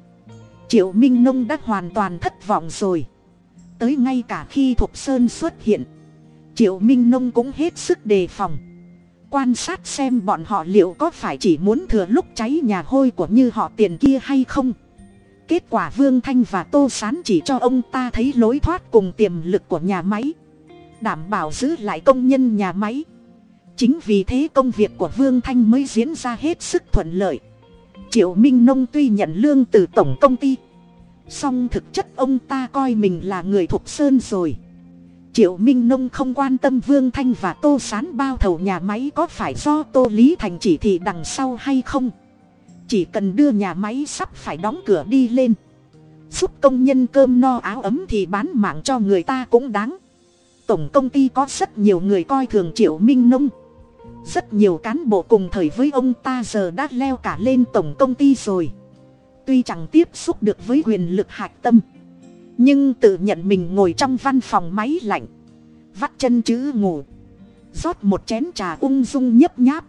triệu minh nông đã hoàn toàn thất vọng rồi. Tới ngay cả khi thục sơn xuất hiện, triệu minh nông cũng hết sức đề phòng. Quan sát xem bọn họ liệu có phải chỉ muốn thừa lúc cháy nhà hôi của như họ tiền kia hay không. Kết quả vương thanh và tô sán chỉ cho ông ta thấy lối thoát cùng tiềm lực của nhà máy. Đảm bảo giữ lại công nhân nhà máy chính vì thế công việc của vương thanh mới diễn ra hết sức thuận lợi. Triệu minh nông tuy nhận lương từ tổng công ty, song thực chất ông ta coi mình là người thục sơn rồi. Triệu minh nông không quan tâm vương thanh và tô sán bao thầu nhà máy có phải do tô lý thành chỉ thị đằng sau hay không. Chỉ cần đưa nhà máy sắp phải đóng cửa đi lên. Giúp công nhân cơm no áo ấm thì bán mạng cho người ta cũng đáng. Tổng công ty có rất nhiều người coi thường triệu minh nông rất nhiều cán bộ cùng thời với ông ta giờ đã leo cả lên tổng công ty rồi. Tuy chẳng tiếp xúc được với quyền lực hạch tâm, nhưng tự nhận mình ngồi trong văn phòng máy lạnh, vắt chân chữ ngủ, rót một chén trà ung dung nhấp nháp.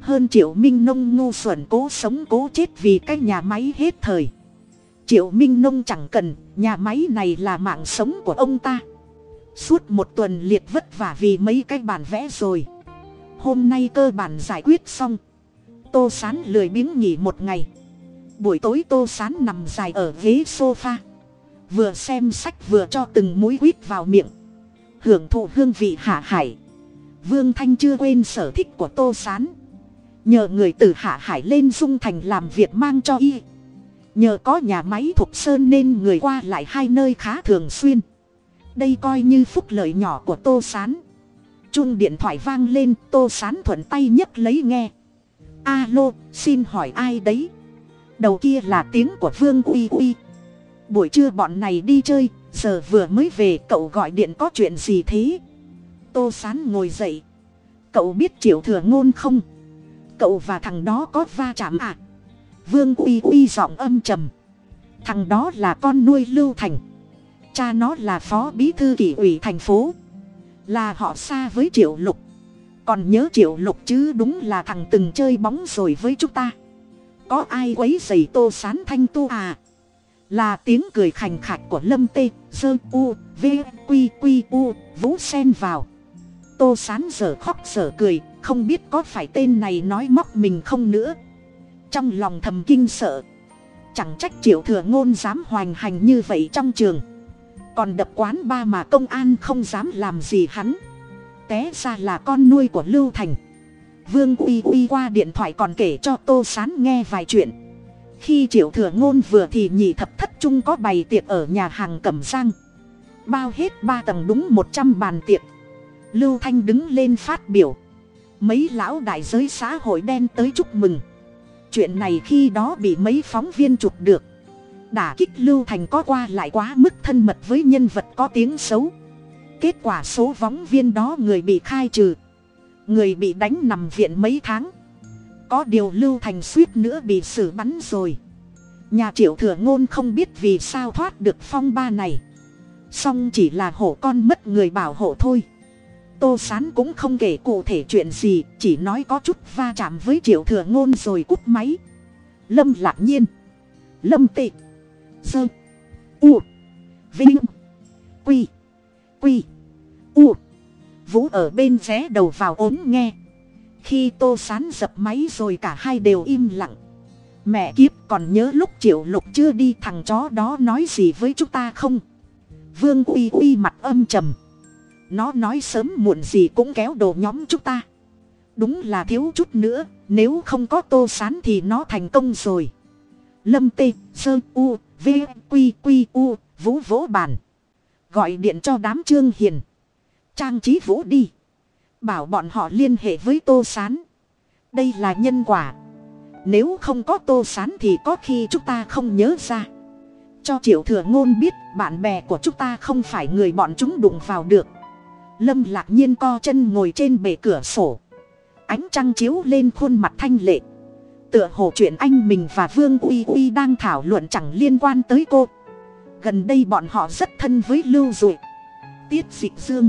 Hơn triệu minh nông ngu xuẩn cố sống cố chết vì cái nhà máy hết thời. Triệu minh nông chẳng cần, nhà máy này là mạng sống của ông ta. Suốt một tuần liệt vất vả vì mấy cái bản vẽ rồi hôm nay cơ bản giải quyết xong. Tô sán lười biếng nghỉ một ngày. Buổi tối tô sán nằm dài ở ghế sofa. Vừa xem sách vừa cho từng mũi quýt vào miệng. Hưởng thụ hương vị hạ hải. Vương thanh chưa quên sở thích của tô sán. Nhờ người từ hạ hải lên dung thành làm việc mang cho y. Nhờ có nhà máy thục sơn nên người qua lại hai nơi khá thường xuyên. Đây coi như phúc lợi nhỏ của tô sán chung điện thoại vang lên, tô sán thuận tay nhấc lấy nghe. Alo, xin hỏi ai đấy? Đầu kia là tiếng của vương uy uy. Buổi trưa bọn này đi chơi, giờ vừa mới về, cậu gọi điện có chuyện gì thế? Tô sán ngồi dậy. Cậu biết triệu thừa ngôn không? Cậu và thằng đó có va chạm à? Vương uy uy giọng âm trầm. Thằng đó là con nuôi lưu thành. Cha nó là phó bí thư kỷ ủy thành phố là họ xa với triệu lục. Còn nhớ triệu lục chứ đúng là thằng từng chơi bóng rồi với chúng ta. Có ai quấy dày tô sán thanh tu à? Là tiếng cười khành khạch của lâm tê dơ u, v, q q, u, vũ sen vào. Tô sán giờ khóc giờ cười, không biết có phải tên này nói móc mình không nữa. Trong lòng thầm kinh sợ. Chẳng trách triệu thừa ngôn dám hoành hành như vậy trong trường còn đập quán ba mà công an không dám làm gì hắn. Té ra là con nuôi của lưu thành. Vương uy uy qua điện thoại còn kể cho tô sán nghe vài chuyện. Khi triệu thừa ngôn vừa thì nhị thập thất trung có bày tiệc ở nhà hàng cẩm giang. Bao hết ba tầng đúng một trăm bàn tiệc. Lưu thanh đứng lên phát biểu. Mấy lão đại giới xã hội đen tới chúc mừng. Chuyện này khi đó bị mấy phóng viên chụp được đả kích lưu thành có qua lại quá mức thân mật với nhân vật có tiếng xấu. Kết quả số phóng viên đó người bị khai trừ. Người bị đánh nằm viện mấy tháng. Có điều lưu thành suýt nữa bị xử bắn rồi. Nhà triệu thừa ngôn không biết vì sao thoát được phong ba này. Song chỉ là hổ con mất người bảo hộ thôi. Tô sán cũng không kể cụ thể chuyện gì, chỉ nói có chút va chạm với triệu thừa ngôn rồi cúp máy. Lâm lạc nhiên. Lâm tị. Sơ. u. Vinh. Quy. Quy. U. Vũ ở bên ré đầu vào ốm nghe. Khi tô sán dập máy rồi cả hai đều im lặng. Mẹ kiếp, còn nhớ lúc triệu lục chưa đi, thằng chó đó nói gì với chúng ta không? Vương uy uy mặt âm trầm. Nó nói sớm muộn gì cũng kéo đồ nhóm chúng ta. Đúng là thiếu chút nữa, nếu không có tô sán thì nó thành công rồi. Lâm tê, sơ, u v quy quy u, vũ vỗ bàn. Gọi điện cho đám trương hiền. Trang trí vũ đi. Bảo bọn họ liên hệ với tô sán. Đây là nhân quả. Nếu không có tô sán thì có khi chúng ta không nhớ ra. Cho triệu thừa ngôn biết, bạn bè của chúng ta không phải người bọn chúng đụng vào được. Lâm lạc nhiên co chân ngồi trên bể cửa sổ. Ánh trăng chiếu lên khuôn mặt thanh lệ tựa hồ chuyện anh mình và vương uy uy đang thảo luận chẳng liên quan tới cô. Gần đây bọn họ rất thân với lưu dụi tiết dị dương.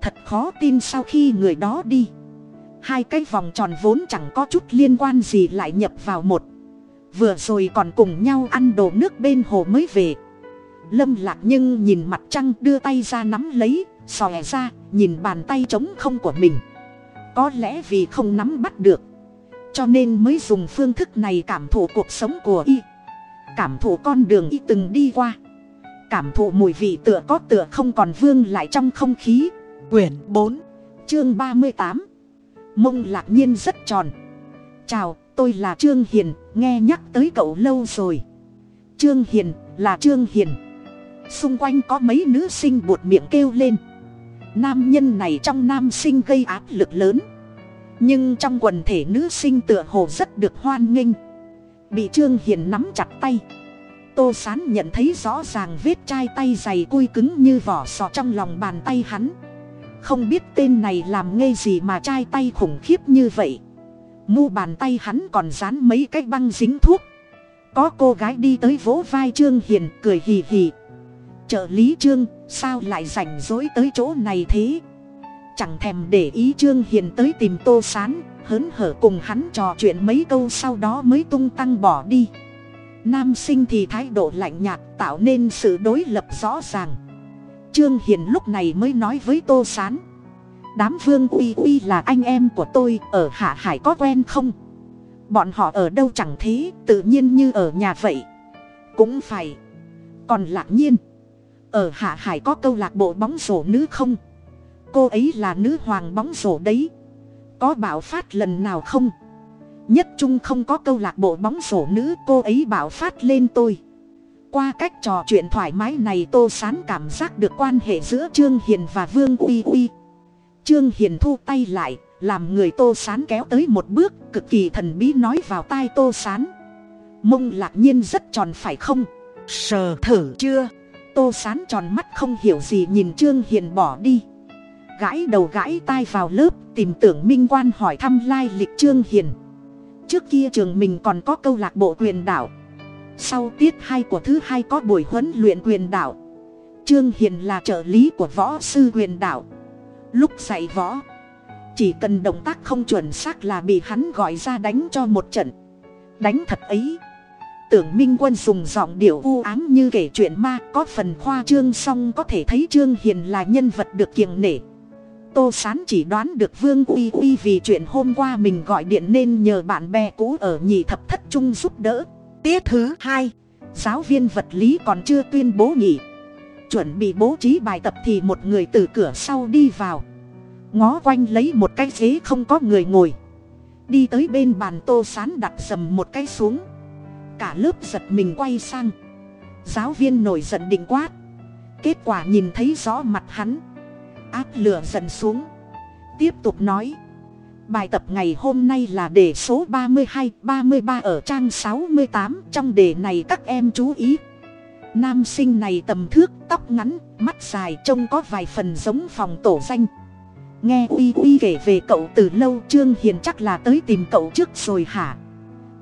Thật khó tin sau khi người đó đi. Hai cái vòng tròn vốn chẳng có chút liên quan gì lại nhập vào một. Vừa rồi còn cùng nhau ăn đồ nước bên hồ mới về. Lâm lạc nhưng nhìn mặt trăng đưa tay ra nắm lấy, xòe ra, nhìn bàn tay trống không của mình. Có lẽ vì không nắm bắt được cho nên mới dùng phương thức này cảm thụ cuộc sống của y. Cảm thụ con đường y từng đi qua. Cảm thụ mùi vị tựa có tựa không còn vương lại trong không khí. Quyển bốn, chương ba mươi tám. Mông lạc nhiên rất tròn. Chào, tôi là trương hiền, nghe nhắc tới cậu lâu rồi. Trương hiền, là trương hiền. Xung quanh có mấy nữ sinh buột miệng kêu lên. Nam nhân này trong nam sinh gây áp lực lớn nhưng trong quần thể nữ sinh tựa hồ rất được hoan nghênh. Bị trương hiền nắm chặt tay. Tô sán nhận thấy rõ ràng vết chai tay dày cui cứng như vỏ sò trong lòng bàn tay hắn. Không biết tên này làm ngây gì mà chai tay khủng khiếp như vậy. Mu bàn tay hắn còn dán mấy cái băng dính thuốc. Có cô gái đi tới vỗ vai trương hiền, cười hì hì. Trợ lý trương, sao lại rảnh rỗi tới chỗ này thế? Chẳng thèm để ý trương hiền tới tìm tô sán, hớn hở cùng hắn trò chuyện mấy câu sau đó mới tung tăng bỏ đi. Nam sinh thì thái độ lạnh nhạt tạo nên sự đối lập rõ ràng. Trương hiền lúc này mới nói với tô sán, đám vương uy uy là anh em của tôi, ở hạ hải có quen không? Bọn họ ở đâu chẳng thế, tự nhiên như ở nhà vậy. Cũng phải. Còn lạc nhiên, ở hạ hải có câu lạc bộ bóng rổ nữ không? Cô ấy là nữ hoàng bóng rổ đấy. Có bảo phát lần nào không? Nhất trung không có câu lạc bộ bóng rổ nữ, cô ấy bảo phát lên tôi. Qua cách trò chuyện thoải mái này tô sán cảm giác được quan hệ giữa trương hiền và vương uy uy. Trương hiền thu tay lại, làm người tô sán kéo tới một bước, cực kỳ thần bí nói vào tai tô sán. Mông lạc nhiên rất tròn phải không? Sờ thử chưa? Tô sán tròn mắt không hiểu gì nhìn trương hiền bỏ đi gãi đầu gãi tai vào lớp, tìm tưởng minh quan hỏi thăm lai lịch trương hiền. Trước kia trường mình còn có câu lạc bộ quyền đạo sau tiết hai của thứ hai có buổi huấn luyện quyền đạo trương hiền là trợ lý của võ sư quyền đạo lúc dạy võ, chỉ cần động tác không chuẩn xác là bị hắn gọi ra đánh cho một trận. Đánh thật ấy, tưởng minh quân dùng giọng điệu u ám như kể chuyện ma, có phần khoa trương xong có thể thấy trương hiền là nhân vật được kiềng nể tô sán chỉ đoán được vương uy uy vì chuyện hôm qua mình gọi điện nên nhờ bạn bè cũ ở nhị thập thất trung giúp đỡ. Tiết thứ hai, giáo viên vật lý còn chưa tuyên bố nghỉ. Chuẩn bị bố trí bài tập thì một người từ cửa sau đi vào. Ngó quanh lấy một cái ghế không có người ngồi. Đi tới bên bàn tô sán đặt dầm một cái xuống. Cả lớp giật mình quay sang. Giáo viên nổi giận định quát. Kết quả nhìn thấy rõ mặt hắn áp lửa dần xuống. Tiếp tục nói. Bài tập ngày hôm nay là đề số ba mươi hai, ba mươi ba ở trang sáu mươi tám. Trong đề này các em chú ý. Nam sinh này tầm thước, tóc ngắn, mắt dài, trông có vài phần giống phòng tổ danh. Nghe uy uy kể về cậu từ lâu, trương hiền chắc là tới tìm cậu trước rồi hả?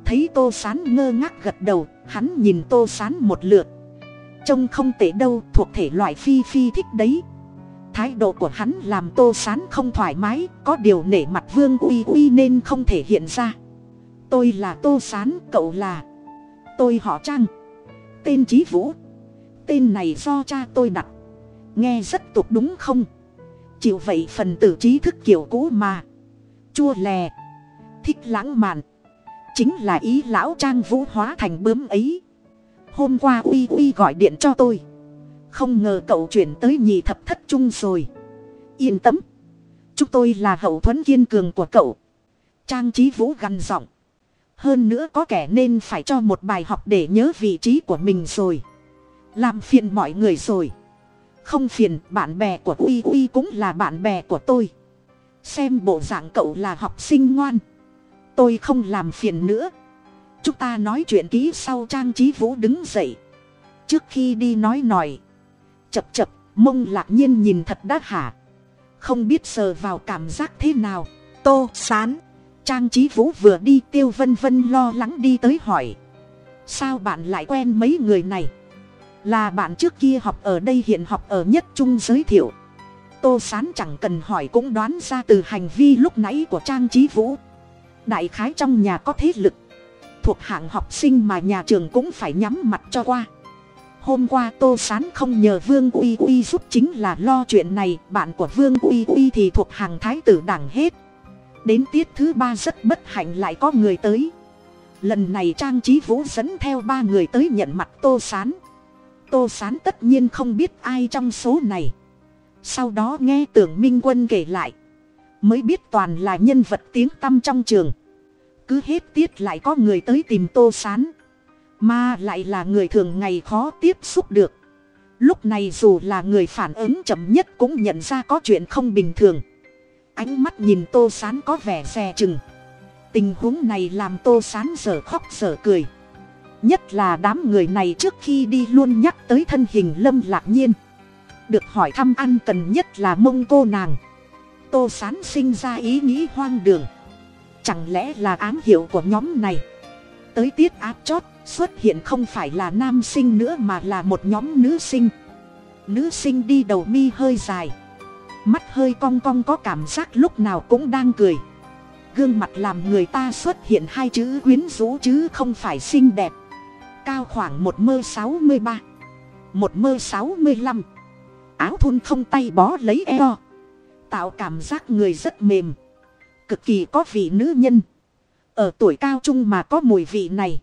Thấy tô sán ngơ ngác gật đầu, hắn nhìn tô sán một lượt. Trông không tệ đâu, thuộc thể loại phi phi thích đấy thái độ của hắn làm tô sán không thoải mái, có điều nể mặt vương uy uy nên không thể hiện ra. Tôi là tô sán, cậu là tôi họ trang. Tên trí vũ. Tên này do cha tôi đặt. Nghe rất tục đúng không? Chịu vậy phần tử trí thức kiểu cũ mà. Chua lè. Thích lãng mạn. Chính là ý lão trang vũ hóa thành bướm ấy. Hôm qua uy uy gọi điện cho tôi không ngờ cậu chuyển tới nhị thập thất trung rồi. Yên tâm. Chúng tôi là hậu thuẫn kiên cường của cậu. Trang trí vũ gằn giọng. Hơn nữa có kẻ nên phải cho một bài học để nhớ vị trí của mình rồi. Làm phiền mọi người rồi. Không phiền, bạn bè của uy uy cũng là bạn bè của tôi. Xem bộ dạng cậu là học sinh ngoan. Tôi không làm phiền nữa. Chúng ta nói chuyện kỹ sau trang trí vũ đứng dậy. Trước khi đi nói nòi chập chập, mông lạc nhiên nhìn thật đã hả? Không biết sờ vào cảm giác thế nào. Tô Sán, trang trí vũ vừa đi, tiêu vân vân lo lắng đi tới hỏi. Sao bạn lại quen mấy người này? Là bạn trước kia học ở đây hiện học ở nhất trung giới thiệu. Tô sán chẳng cần hỏi cũng đoán ra từ hành vi lúc nãy của trang trí vũ. Đại khái trong nhà có thế lực. Thuộc hạng học sinh mà nhà trường cũng phải nhắm mặt cho qua hôm qua tô sán không nhờ vương uy uy giúp chính là lo chuyện này, bạn của vương uy uy thì thuộc hàng thái tử đảng hết. Đến tiết thứ ba rất bất hạnh lại có người tới. Lần này trang trí vũ dẫn theo ba người tới nhận mặt tô sán. Tô sán tất nhiên không biết ai trong số này. Sau đó nghe tưởng minh quân kể lại, mới biết toàn là nhân vật tiếng tăm trong trường. Cứ hết tiết lại có người tới tìm tô sán mà lại là người thường ngày khó tiếp xúc được. Lúc này dù là người phản ứng chậm nhất cũng nhận ra có chuyện không bình thường. Ánh mắt nhìn tô sán có vẻ xe chừng. Tình huống này làm tô sán giờ khóc giờ cười. Nhất là đám người này trước khi đi luôn nhắc tới thân hình lâm lạc nhiên. Được hỏi thăm ăn cần nhất là mông cô nàng. Tô sán sinh ra ý nghĩ hoang đường. Chẳng lẽ là ám hiệu của nhóm này? Tới tiết áp chót xuất hiện không phải là nam sinh nữa mà là một nhóm nữ sinh. Nữ sinh đi đầu mi hơi dài. Mắt hơi cong cong có cảm giác lúc nào cũng đang cười. Gương mặt làm người ta xuất hiện hai chữ quyến rũ chứ không phải xinh đẹp. Cao khoảng một mơ sáu mươi ba, một mơ sáu mươi lăm. Áo thun không tay bó lấy eo. Tạo cảm giác người rất mềm. Cực kỳ có vị nữ nhân. Ở tuổi cao trung mà có mùi vị này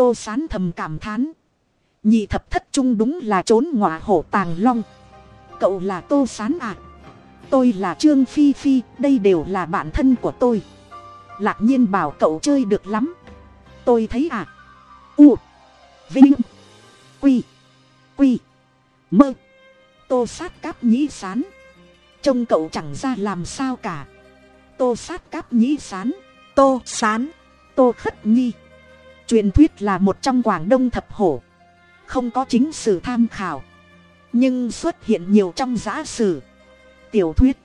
tô sán thầm cảm thán. Nhị thập thất trung đúng là trốn ngọa hổ tàng long. Cậu là tô sán à? Tôi là trương phi phi, đây đều là bạn thân của tôi. Lạc nhiên bảo cậu chơi được lắm. Tôi thấy à? U, vinh, quy quy, mơ. Tô sát cáp nhĩ sán. Trông cậu chẳng ra làm sao cả. Tô sát cáp nhĩ sán. Tô Sán. Tô khất nhi truyền thuyết là một trong quảng đông thập hổ. Không có chính sử tham khảo. Nhưng xuất hiện nhiều trong giã sử. Tiểu thuyết.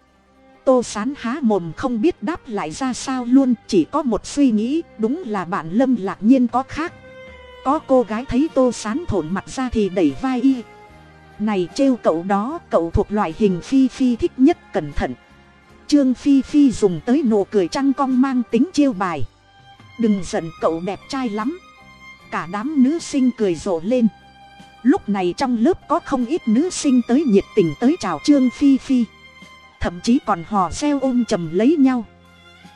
Tô sán há mồm không biết đáp lại ra sao luôn, chỉ có một suy nghĩ, đúng là bạn lâm lạc nhiên có khác. Có cô gái thấy tô sán thổn mặt ra thì đẩy vai y. Này, trêu cậu đó, cậu thuộc loại hình phi phi thích nhất, cẩn thận. Trương phi phi dùng tới nụ cười trăng cong mang tính chiêu bài đừng giận cậu đẹp trai lắm. Cả đám nữ sinh cười rộ lên. Lúc này trong lớp có không ít nữ sinh tới nhiệt tình tới chào trương phi phi. Thậm chí còn hò reo ôm chầm lấy nhau.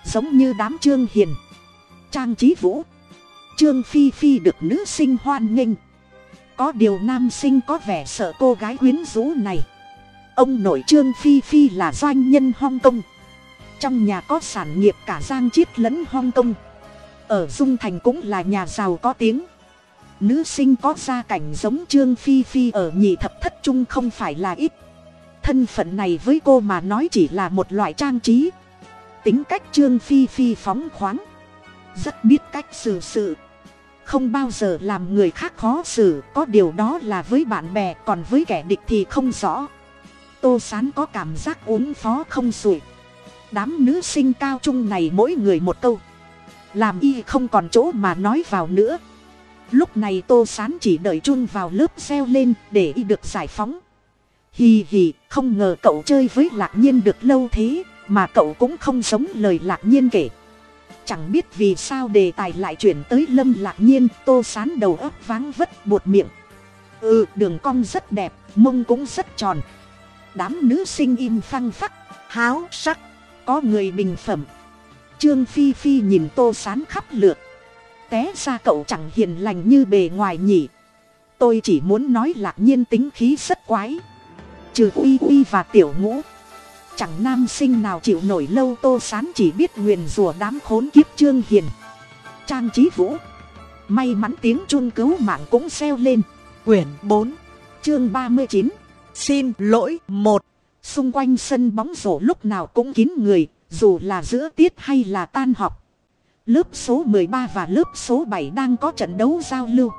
Giống như đám trương hiền. Trang trí vũ. Trương phi phi được nữ sinh hoan nghênh. Có điều nam sinh có vẻ sợ cô gái quyến rũ này. Ông nội trương phi phi là doanh nhân hong kong. Trong nhà có sản nghiệp cả giang chiết lẫn hong kong ở dung thành cũng là nhà giàu có tiếng. Nữ sinh có gia cảnh giống trương phi phi ở nhị thập thất trung không phải là ít. Thân phận này với cô mà nói chỉ là một loại trang trí. Tính cách trương phi phi phóng khoáng. Rất biết cách xử sự. Không bao giờ làm người khác khó xử, có điều đó là với bạn bè, còn với kẻ địch thì không rõ. Tô sán có cảm giác uống phó không sủi đám nữ sinh cao trung này mỗi người một câu làm y không còn chỗ mà nói vào nữa. Lúc này tô sán chỉ đợi chun vào lớp reo lên để y được giải phóng. Hì hì, không ngờ cậu chơi với lạc nhiên được lâu thế, mà cậu cũng không giống lời lạc nhiên kể. Chẳng biết vì sao đề tài lại chuyển tới lâm lạc nhiên, tô sán đầu óc váng vất buột miệng. Ừ đường cong rất đẹp, mông cũng rất tròn. Đám nữ sinh im phăng phắc, háo sắc, có người bình phẩm trương phi phi nhìn tô sán khắp lượt. Té ra cậu chẳng hiền lành như bề ngoài nhỉ. Tôi chỉ muốn nói lạc nhiên tính khí rất quái. Trừ uy uy và tiểu ngũ, chẳng nam sinh nào chịu nổi lâu tô sán chỉ biết nguyền rùa đám khốn kiếp trương hiền. Trang trí vũ, may mắn tiếng chun cứu mạng cũng xeo lên. Quyển bốn, chương ba mươi chín, xin lỗi, một. Xung quanh sân bóng rổ lúc nào cũng kín người dù là giữa tiết hay là tan học, lớp số ba và lớp số bảy đang có trận đấu giao lưu.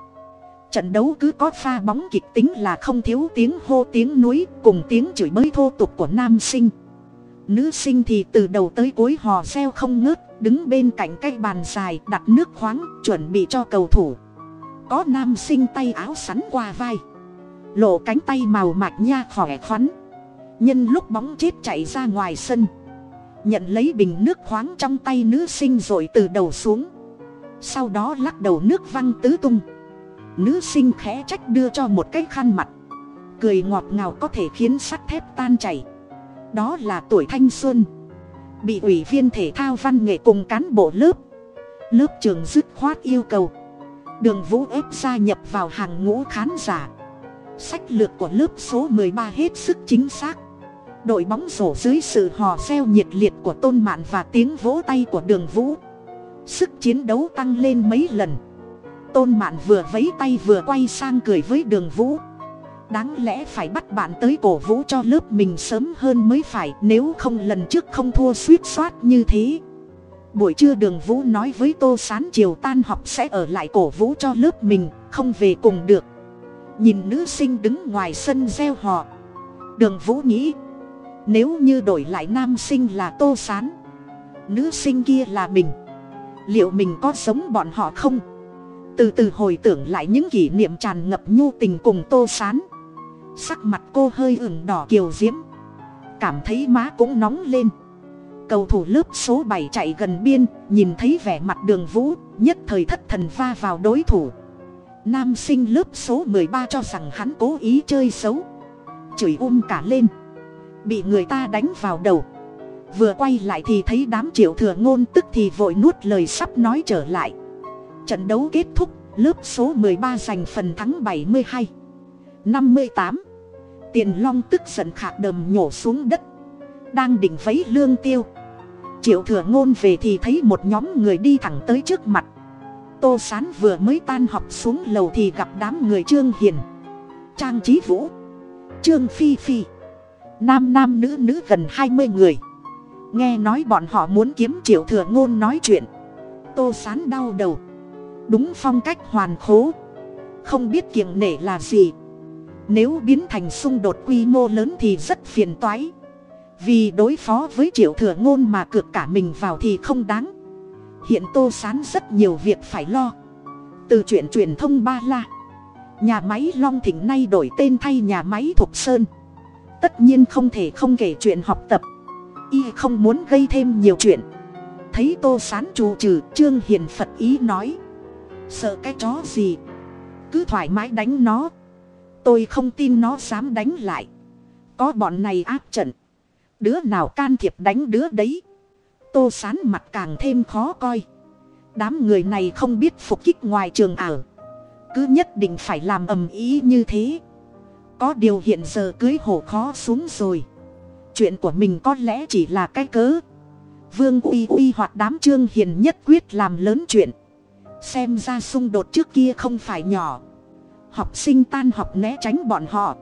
Trận đấu cứ có pha bóng kịch tính là không thiếu tiếng hô, tiếng núi cùng tiếng chửi bới thô tục của nam sinh. Nữ sinh thì từ đầu tới cuối hò reo không ngớt, đứng bên cạnh cây bàn dài đặt nước khoáng chuẩn bị cho cầu thủ. Có nam sinh tay áo sắn qua vai, lộ cánh tay màu mạch nha khỏe khoắn. Nhân lúc bóng chết chạy ra ngoài sân nhận lấy bình nước khoáng trong tay nữ sinh rồi từ đầu xuống. Sau đó lắc đầu nước văng tứ tung. Nữ sinh khẽ trách đưa cho một cái khăn mặt. Cười ngọt ngào có thể khiến sắt thép tan chảy. Đó là tuổi thanh xuân. Bị ủy viên thể thao văn nghệ cùng cán bộ lớp. Lớp trường dứt khoát yêu cầu. Đường vũ ép gia nhập vào hàng ngũ khán giả. Sách lược của lớp số ba hết sức chính xác đội bóng rổ dưới sự hò reo nhiệt liệt của tôn mạn và tiếng vỗ tay của đường vũ. Sức chiến đấu tăng lên mấy lần. Tôn mạn vừa vấy tay vừa quay sang cười với đường vũ. Đáng lẽ phải bắt bạn tới cổ vũ cho lớp mình sớm hơn mới phải, nếu không lần trước không thua suýt soát như thế. Buổi trưa đường vũ nói với tô sán chiều tan học sẽ ở lại cổ vũ cho lớp mình, không về cùng được. Nhìn nữ sinh đứng ngoài sân gieo họ đường vũ nghĩ nếu như đổi lại nam sinh là tô sán, nữ sinh kia là mình, liệu mình có sống bọn họ không? Từ từ hồi tưởng lại những kỷ niệm tràn ngập nhu tình cùng tô sán. Sắc mặt cô hơi ửng đỏ kiều diễm. Cảm thấy má cũng nóng lên. Cầu thủ lớp số bảy chạy gần biên, nhìn thấy vẻ mặt đường vũ, nhất thời thất thần va vào đối thủ. Nam sinh lớp số ba cho rằng hắn cố ý chơi xấu. Chửi um cả lên bị người ta đánh vào đầu. Vừa quay lại thì thấy đám triệu thừa ngôn tức thì vội nuốt lời sắp nói trở lại. Trận đấu kết thúc, lớp số ba giành phần thắng bảy mươi hai. năm mươi tám. Tiền long tức giận khạc đầm nhổ xuống đất. Đang định vấy lương tiêu. Triệu thừa ngôn về thì thấy một nhóm người đi thẳng tới trước mặt. Tô sán vừa mới tan học xuống lầu thì gặp đám người trương hiền, trang trí vũ, trương phi phi nam nam nữ nữ gần hai mươi người. Nghe nói bọn họ muốn kiếm triệu thừa ngôn nói chuyện. Tô sán đau đầu. Đúng phong cách hoàn khố. Không biết kiềng nể là gì. Nếu biến thành xung đột quy mô lớn thì rất phiền toái. Vì đối phó với triệu thừa ngôn mà cược cả mình vào thì không đáng. Hiện tô sán rất nhiều việc phải lo. Từ chuyện truyền thông ba la. Nhà máy long thịnh nay đổi tên thay nhà máy thục sơn tất nhiên không thể không kể chuyện học tập. Y không muốn gây thêm nhiều chuyện. Thấy tô sán trù trừ, trương hiền phật ý nói. Sợ cái chó gì? Cứ thoải mái đánh nó. Tôi không tin nó dám đánh lại. Có bọn này áp trận. Đứa nào can thiệp đánh đứa đấy? Tô sán mặt càng thêm khó coi. Đám người này không biết phục kích ngoài trường ảo. Cứ nhất định phải làm ầm ý như thế có điều hiện giờ cưới hổ khó xuống rồi. Chuyện của mình có lẽ chỉ là cái cớ. Vương uy uy hoặc đám trương hiền nhất quyết làm lớn chuyện. Xem ra xung đột trước kia không phải nhỏ. Học sinh tan học né tránh bọn họ.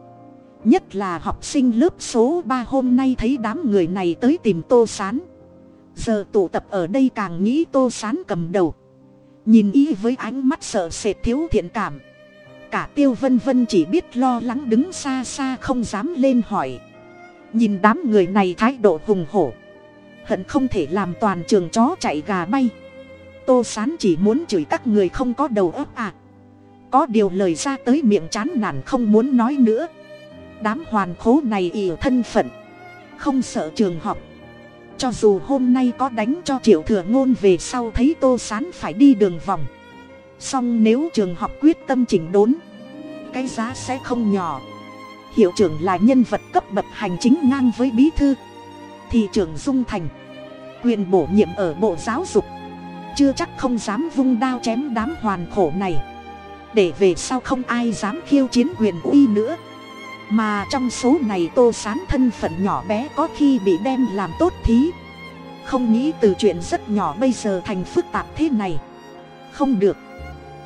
Nhất là học sinh lớp số ba hôm nay thấy đám người này tới tìm tô s á n giờ tụ tập ở đây càng nghĩ tô s á n cầm đầu. Nhìn y với ánh mắt sợ sệt thiếu thiện cảm cả tiêu vân vân chỉ biết lo lắng đứng xa xa không dám lên hỏi. Nhìn đám người này thái độ hùng hổ. Hận không thể làm toàn trường chó chạy gà bay. Tô sán chỉ muốn chửi các người không có đầu óc à. Có điều lời ra tới miệng chán nản không muốn nói nữa. Đám hoàn khố này ỉ thân phận. Không sợ trường học. Cho dù hôm nay có đánh cho triệu thừa ngôn về sau thấy tô sán phải đi đường vòng song nếu trường học quyết tâm chỉnh đốn, cái giá sẽ không nhỏ. Hiệu trưởng là nhân vật cấp bậc hành chính ngang với bí thư thị trưởng dung thành, quyền bổ nhiệm ở bộ giáo dục, chưa chắc không dám vung đao chém đám hoàn khổ này. Để về sau không ai dám khiêu chiến quyền uy nữa. Mà trong số này tô sán thân phận nhỏ bé có khi bị đem làm tốt thí. Không nghĩ từ chuyện rất nhỏ bây giờ thành phức tạp thế này. Không được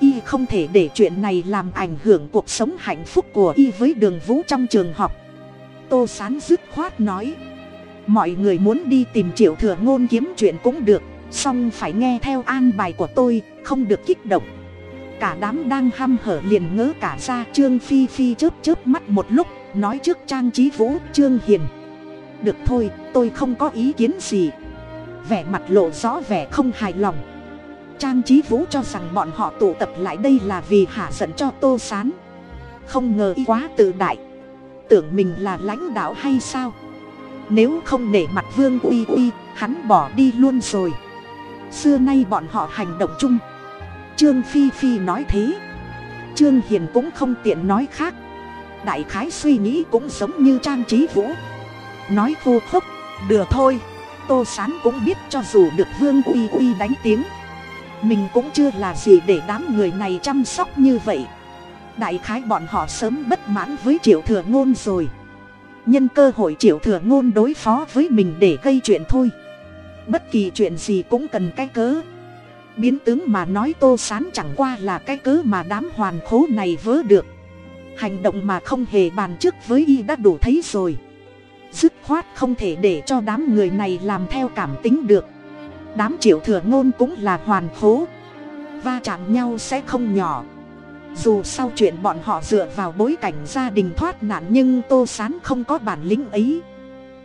y không thể để chuyện này làm ảnh hưởng cuộc sống hạnh phúc của y với đường vũ trong trường học. Tô sán dứt khoát nói, mọi người muốn đi tìm triệu thừa ngôn kiếm chuyện cũng được, song phải nghe theo an bài của tôi, không được kích động. Cả đám đang hăm hở liền ngớ cả ra, trương phi phi chớp chớp mắt một lúc, nói trước trang trí vũ, trương hiền, được thôi, tôi không có ý kiến gì. Vẻ mặt lộ rõ vẻ không hài lòng trang trí vũ cho rằng bọn họ tụ tập lại đây là vì hạ giận cho tô s á n không ngờ y quá tự đại. Tưởng mình là lãnh đạo hay sao? Nếu không nể mặt vương uy uy, hắn bỏ đi luôn rồi. Xưa nay bọn họ hành động chung. Trương phi phi nói thế. Trương hiền cũng không tiện nói khác. Đại khái suy nghĩ cũng giống như trang trí vũ. Nói khô khốc được thôi. Tô sán cũng biết cho dù được vương uy uy đánh tiếng mình cũng chưa là gì để đám người này chăm sóc như vậy. Đại khái bọn họ sớm bất mãn với triệu thừa ngôn rồi. Nhân cơ hội triệu thừa ngôn đối phó với mình để gây chuyện thôi. Bất kỳ chuyện gì cũng cần cái cớ. Biến tướng mà nói tô sán chẳng qua là cái cớ mà đám hoàn khố này vớ được. Hành động mà không hề bàn trước với y đã đủ thấy rồi. Dứt khoát không thể để cho đám người này làm theo cảm tính được đám triệu thừa ngôn cũng là hoàn khố va chạm nhau sẽ không nhỏ. Dù sau chuyện bọn họ dựa vào bối cảnh gia đình thoát nạn nhưng tô sán không có bản lĩnh ấy.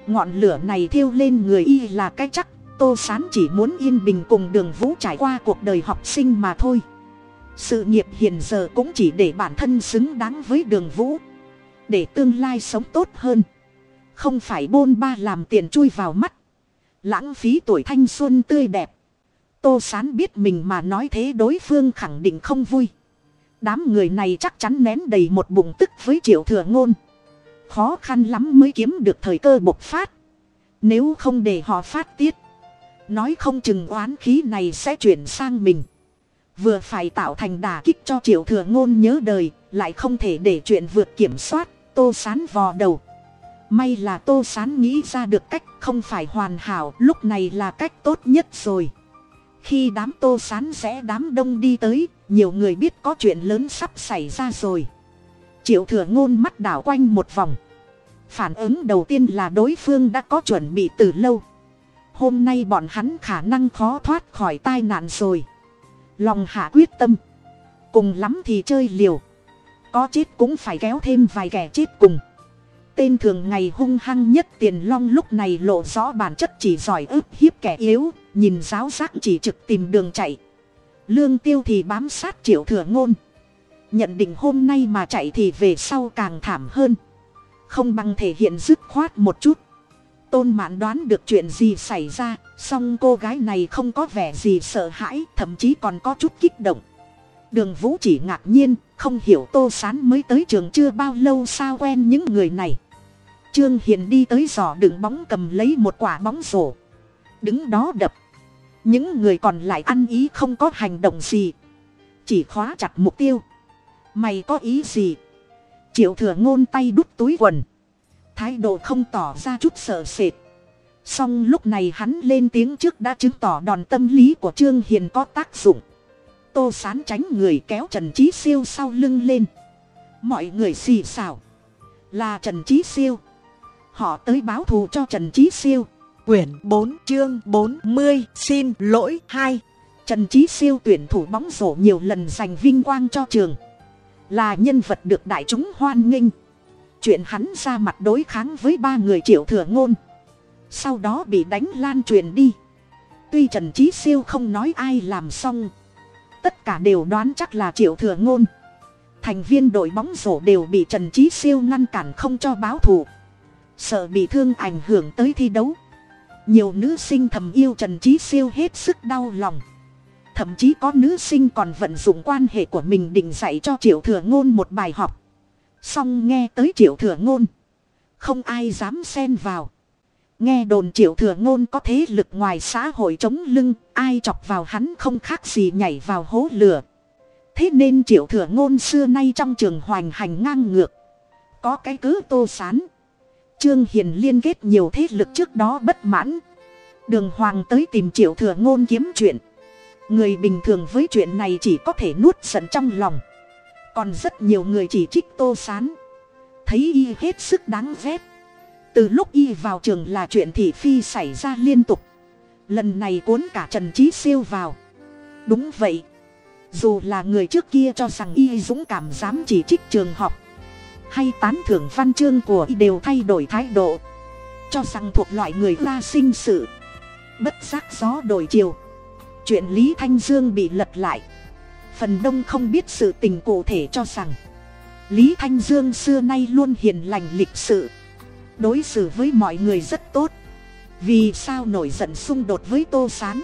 Ngọn lửa này thiêu lên người y là cái chắc. Tô s á n chỉ muốn yên bình cùng đường vũ trải qua cuộc đời học sinh mà thôi. Sự nghiệp hiện giờ cũng chỉ để bản thân xứng đáng với đường vũ. Để tương lai sống tốt hơn. Không phải bôn ba làm tiền chui vào mắt lãng phí tuổi thanh xuân tươi đẹp. Tô s á n biết mình mà nói thế đối phương khẳng định không vui. Đám người này chắc chắn nén đầy một bụng tức với triệu thừa ngôn. Khó khăn lắm mới kiếm được thời cơ bộc phát. Nếu không để họ phát tiết, nói không chừng oán khí này sẽ chuyển sang mình. Vừa phải tạo thành đà kích cho triệu thừa ngôn nhớ đời, lại không thể để chuyện vượt kiểm soát, tô sán vò đầu may là tô sán nghĩ ra được cách không phải hoàn hảo, lúc này là cách tốt nhất rồi. Khi đám tô sán sẽ đám đông đi tới, nhiều người biết có chuyện lớn sắp xảy ra rồi. Triệu thừa ngôn mắt đảo quanh một vòng. Phản ứng đầu tiên là đối phương đã có chuẩn bị từ lâu. Hôm nay bọn hắn khả năng khó thoát khỏi tai nạn rồi. Lòng hạ quyết tâm. Cùng lắm thì chơi liều. Có chết cũng phải kéo thêm vài kẻ chết cùng tên thường ngày hung hăng nhất tiền long lúc này lộ rõ bản chất chỉ giỏi ức hiếp kẻ yếu, nhìn giáo giác chỉ trực tìm đường chạy. Lương tiêu thì bám sát triệu thừa ngôn. Nhận định hôm nay mà chạy thì về sau càng thảm hơn. Không bằng thể hiện dứt khoát một chút. Tôn mạn đoán được chuyện gì xảy ra, song cô gái này không có vẻ gì sợ hãi, thậm chí còn có chút kích động. Đường vũ chỉ ngạc nhiên, không hiểu tô sán mới tới trường chưa bao lâu sao quen những người này trương hiền đi tới giỏ đựng bóng cầm lấy một quả bóng rổ. Đứng đó đập. Những người còn lại ăn ý không có hành động gì. Chỉ khóa chặt mục tiêu. Mày có ý gì? Triệu thừa ngôn tay đút túi quần. Thái độ không tỏ ra chút sợ sệt. Song lúc này hắn lên tiếng trước đã chứng tỏ đòn tâm lý của trương hiền có tác dụng. Tô sán tránh người kéo trần trí siêu sau lưng lên. Mọi người xì xào. Là trần trí siêu họ tới báo thù cho trần trí siêu. Quyển bốn, chương 40 Xin lỗi, hai. Trần trí siêu tuyển thủ bóng rổ nhiều lần giành vinh quang cho trường. Là nhân vật được đại chúng hoan nghênh. Chuyện hắn ra mặt đối kháng với ba người triệu thừa ngôn. Sau đó bị đánh lan truyền đi. Tuy trần trí siêu không nói ai làm xong, tất cả đều đoán chắc là triệu thừa ngôn. Thành viên đội bóng rổ đều bị trần trí siêu ngăn cản không cho báo thù sợ bị thương ảnh hưởng tới thi đấu. Nhiều nữ sinh thầm yêu trần trí siêu hết sức đau lòng. Thậm chí có nữ sinh còn vận dụng quan hệ của mình định dạy cho triệu thừa ngôn một bài học. Song nghe tới triệu thừa ngôn, không ai dám xen vào. Nghe đồn triệu thừa ngôn có thế lực ngoài xã hội chống lưng, ai chọc vào hắn không khác gì nhảy vào hố lửa. Thế nên triệu thừa ngôn xưa nay trong trường hoành hành ngang ngược. Có cái cứ tô sán trương hiền liên kết nhiều thế lực trước đó bất mãn. Đường hoàng tới tìm triệu thừa ngôn kiếm chuyện. Người bình thường với chuyện này chỉ có thể nuốt giận trong lòng. Còn rất nhiều người chỉ trích tô sán. Thấy y hết sức đáng ghét. Từ lúc y vào trường là chuyện thị phi xảy ra liên tục. Lần này cuốn cả trần trí siêu vào. Đúng vậy. Dù là người trước kia cho rằng y dũng cảm dám chỉ trích trường học hay tán thưởng văn chương của y đều thay đổi thái độ, cho rằng thuộc loại người ra sinh sự. Bất giác gió đổi chiều, chuyện lý thanh dương bị lật lại. Phần đông không biết sự tình cụ thể cho rằng, lý thanh dương xưa nay luôn hiền lành lịch sự, đối xử với mọi người rất tốt. Vì sao nổi giận xung đột với tô s á n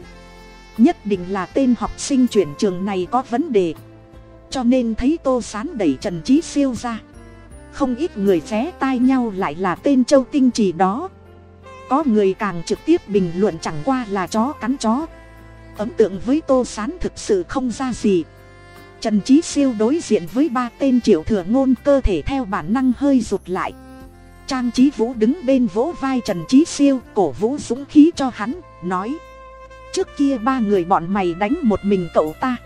nhất định là tên học sinh chuyển trường này có vấn đề, cho nên thấy tô s á n đẩy trần trí siêu ra không ít người vé tai nhau lại là tên châu tinh trì đó. Có người càng trực tiếp bình luận chẳng qua là chó cắn chó. Ấn tượng với tô s á n thực sự không ra gì. Trần trí siêu đối diện với ba tên triệu thừa ngôn cơ thể theo bản năng hơi rụt lại. Trang trí vũ đứng bên vỗ vai trần trí siêu, cổ vũ dũng khí cho hắn, nói, trước kia ba người bọn mày đánh một mình cậu ta.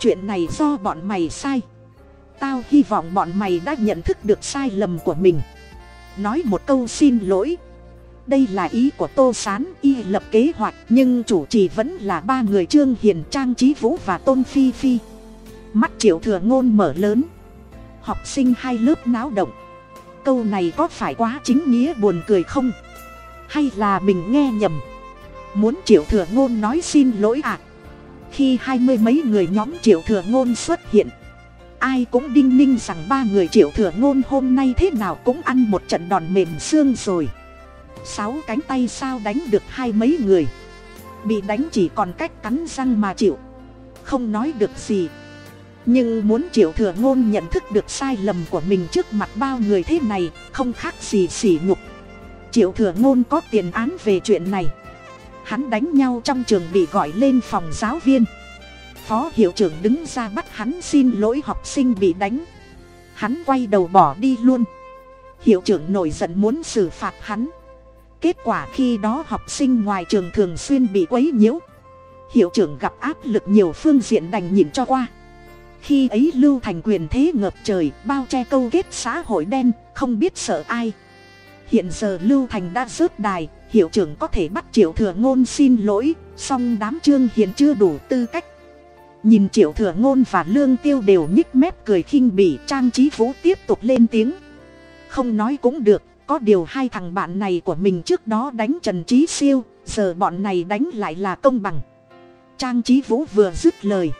Chuyện này do bọn mày sai tao hy vọng bọn mày đã nhận thức được sai lầm của mình. Nói một câu xin lỗi. Đây là ý của tô s á n y lập kế hoạch, nhưng chủ trì vẫn là ba người trương hiền trang trí vũ và tôn phi phi. Mắt triệu thừa ngôn mở lớn. Học sinh hai lớp náo động. Câu này có phải quá chính nghĩa buồn cười không? Hay là mình nghe nhầm? Muốn triệu thừa ngôn nói xin lỗi ạ à? khi hai mươi mấy người nhóm triệu thừa ngôn xuất hiện ai cũng đinh ninh rằng ba người triệu thừa ngôn hôm nay thế nào cũng ăn một trận đòn mềm xương rồi. Sáu cánh tay sao đánh được hai mấy người? Bị đánh chỉ còn cách cắn răng mà chịu. Không nói được gì. Nhưng muốn triệu thừa ngôn nhận thức được sai lầm của mình trước mặt bao người thế này, không khác gì sỉ nhục. Triệu thừa ngôn có tiền án về chuyện này. Hắn đánh nhau trong trường bị gọi lên phòng giáo viên phó hiệu trưởng đứng ra bắt hắn xin lỗi học sinh bị đánh. Hắn quay đầu bỏ đi luôn. Hiệu trưởng nổi giận muốn xử phạt hắn. Kết quả khi đó học sinh ngoài trường thường xuyên bị quấy nhiễu. Hiệu trưởng gặp áp lực nhiều phương diện đành nhịn cho qua. Khi ấy lưu thành quyền thế ngập trời, bao che câu kết xã hội đen, không biết sợ ai. Hiện giờ lưu thành đã rớt đài, hiệu trưởng có thể bắt triệu thừa ngôn xin lỗi, song đám trương hiện chưa đủ tư cách nhìn triệu thừa ngôn và lương tiêu đều nhích mép cười khinh bỉ, trang trí vũ tiếp tục lên tiếng. Không nói cũng được, có điều hai thằng bạn này của mình trước đó đánh trần trí siêu, giờ bọn này đánh lại là công bằng. Trang trí vũ vừa dứt lời.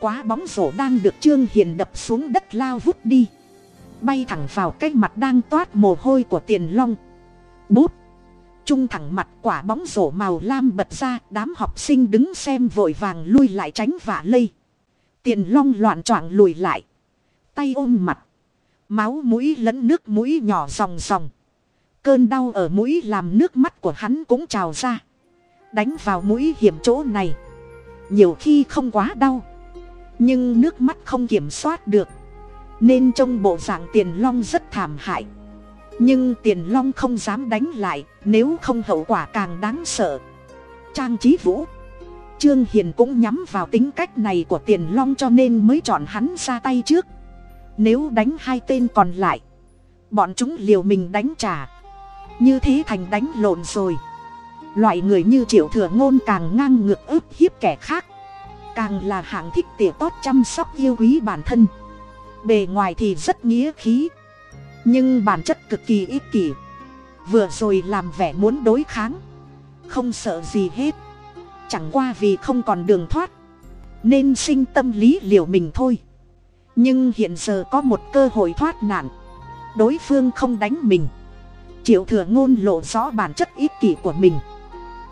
Quá bóng rổ đang được trương hiền đập xuống đất lao vút đi. Bay thẳng vào cái mặt đang toát mồ hôi của tiền long. Bút trung thẳng mặt quả bóng rổ màu lam bật ra, đám học sinh đứng xem vội vàng lui lại tránh vả lây. Tiền long loạn choạng lùi lại. Tay ôm mặt. Máu mũi lẫn nước mũi nhỏ ròng ròng. Cơn đau ở mũi làm nước mắt của hắn cũng trào ra. Đánh vào mũi hiểm chỗ này. Nhiều khi không quá đau. Nhưng nước mắt không kiểm soát được. Nên trong bộ dạng tiền long rất thảm hại nhưng tiền long không dám đánh lại, nếu không hậu quả càng đáng sợ. Trang trí vũ, trương hiền cũng nhắm vào tính cách này của tiền long cho nên mới chọn hắn ra tay trước. Nếu đánh hai tên còn lại, bọn chúng liều mình đánh trả. Như thế thành đánh lộn rồi. Loại người như triệu thừa ngôn càng ngang ngược ức hiếp kẻ khác. Càng là hạng thích tỉa tót chăm sóc yêu quý bản thân. Bề ngoài thì rất nghĩa khí nhưng bản chất cực kỳ ích kỷ. Vừa rồi làm vẻ muốn đối kháng. Không sợ gì hết. Chẳng qua vì không còn đường thoát. Nên sinh tâm lý liều mình thôi. Nhưng hiện giờ có một cơ hội thoát nạn. Đối phương không đánh mình. Triệu thừa ngôn lộ rõ bản chất ích kỷ của mình.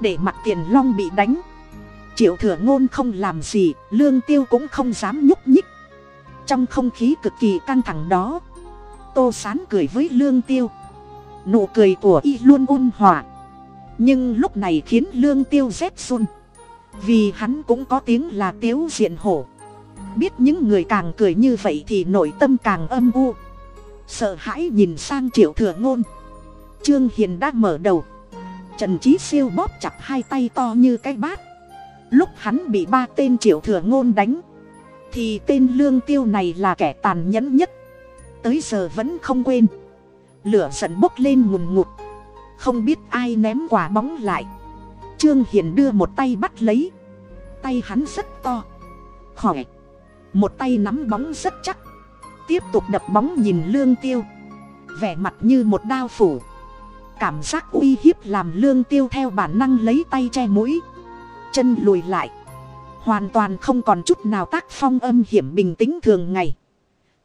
Để mặt tiền long bị đánh. Triệu thừa ngôn không làm gì, lương tiêu cũng không dám nhúc nhích. Trong không khí cực kỳ căng thẳng đó tô sán cười với lương tiêu. Nụ cười của y luôn ôn hòa. Nhưng lúc này khiến lương tiêu rét run. Vì hắn cũng có tiếng là tiếu diện hổ. Biết những người càng cười như vậy thì nội tâm càng âm u. Sợ hãi nhìn sang triệu thừa ngôn. Trương hiền đã mở đầu. Trần trí siêu bóp chặt hai tay to như cái bát. Lúc hắn bị ba tên triệu thừa ngôn đánh, thì tên lương tiêu này là kẻ tàn nhẫn nhất tới giờ vẫn không quên. Lửa giận bốc lên ngùn ngụt. Không biết ai ném quả bóng lại. Trương hiền đưa một tay bắt lấy. Tay hắn rất to. Khỏe. Một tay nắm bóng rất chắc. Tiếp tục đập bóng nhìn lương tiêu. Vẻ mặt như một đao phủ. Cảm giác uy hiếp làm lương tiêu theo bản năng lấy tay che mũi. Chân lùi lại. Hoàn toàn không còn chút nào tác phong âm hiểm bình tĩnh thường ngày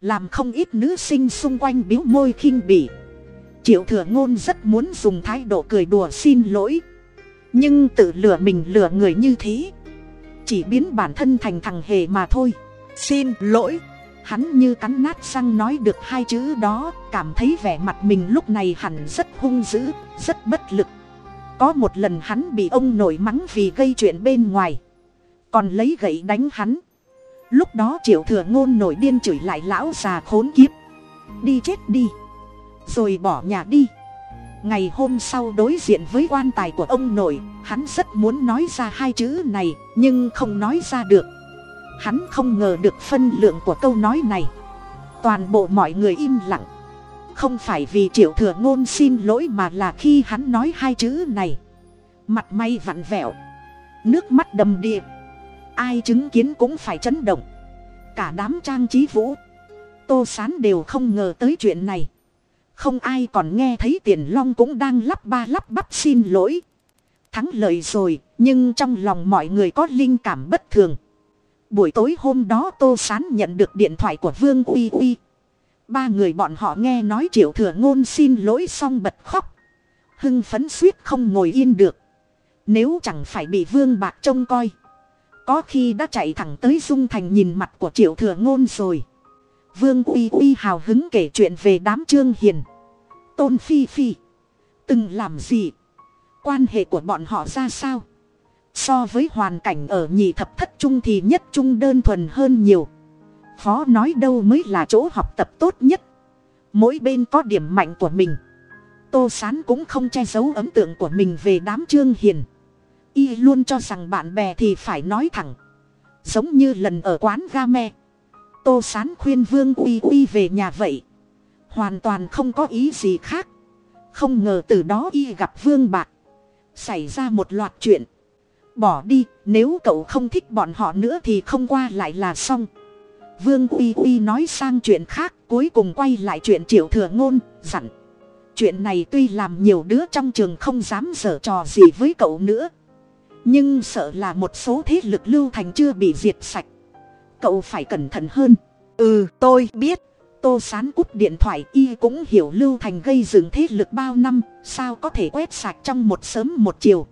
làm không ít nữ sinh xung quanh biếu môi khinh bỉ. Triệu thừa ngôn rất muốn dùng thái độ cười đùa xin lỗi. Nhưng tự lừa mình lừa người như thế, chỉ biến bản thân thành thằng hề mà thôi. Xin lỗi. Hắn như cắn nát răng nói được hai chữ đó, cảm thấy vẻ mặt mình lúc này hẳn rất hung dữ, rất bất lực. Có một lần hắn bị ông nổi mắng vì gây chuyện bên ngoài. Còn lấy gậy đánh hắn lúc đó triệu thừa ngôn nổi điên chửi lại lão già khốn kiếp. Đi chết đi. Rồi bỏ nhà đi. Ngày hôm sau đối diện với quan tài của ông nội, hắn rất muốn nói ra hai chữ này, nhưng không nói ra được. Hắn không ngờ được phân lượng của câu nói này. Toàn bộ mọi người im lặng. Không phải vì triệu thừa ngôn xin lỗi mà là khi hắn nói hai chữ này. Mặt may vặn vẹo. Nước mắt đầm đìa ai chứng kiến cũng phải chấn động. Cả đám trang trí vũ, tô sán đều không ngờ tới chuyện này. Không ai còn nghe thấy tiền long cũng đang lắp ba lắp bắp xin lỗi. Thắng lợi rồi, nhưng trong lòng mọi người có linh cảm bất thường. Buổi tối hôm đó tô sán nhận được điện thoại của vương uy uy. Ba người bọn họ nghe nói triệu thừa ngôn xin lỗi xong bật khóc. Hưng phấn suýt không ngồi yên được. Nếu chẳng phải bị vương bạc trông coi có khi đã chạy thẳng tới dung thành nhìn mặt của triệu thừa ngôn rồi. Vương uy uy hào hứng kể chuyện về đám trương hiền. Tôn phi phi, từng làm gì? Quan hệ của bọn họ ra sao? So với hoàn cảnh ở nhị thập thất trung thì nhất trung đơn thuần hơn nhiều. Khó nói đâu mới là chỗ học tập tốt nhất. Mỗi bên có điểm mạnh của mình. Tô s á n cũng không che giấu ấn tượng của mình về đám trương hiền y luôn cho rằng bạn bè thì phải nói thẳng. Giống như lần ở quán ga me. Tô s á n khuyên vương uy uy về nhà vậy. Hoàn toàn không có ý gì khác. Không ngờ từ đó y gặp vương bạc. Xảy ra một loạt chuyện. Bỏ đi, nếu cậu không thích bọn họ nữa thì không qua lại là xong. Vương uy uy nói sang chuyện khác, cuối cùng quay lại chuyện triệu thừa ngôn, dặn. Chuyện này tuy làm nhiều đứa trong trường không dám dở trò gì với cậu nữa nhưng sợ là một số thế lực lưu thành chưa bị diệt sạch. Cậu phải cẩn thận hơn. Ừ tôi biết. Tô sán cúp điện thoại y cũng hiểu lưu thành gây dừng thế lực bao năm sao có thể quét sạch trong một sớm một chiều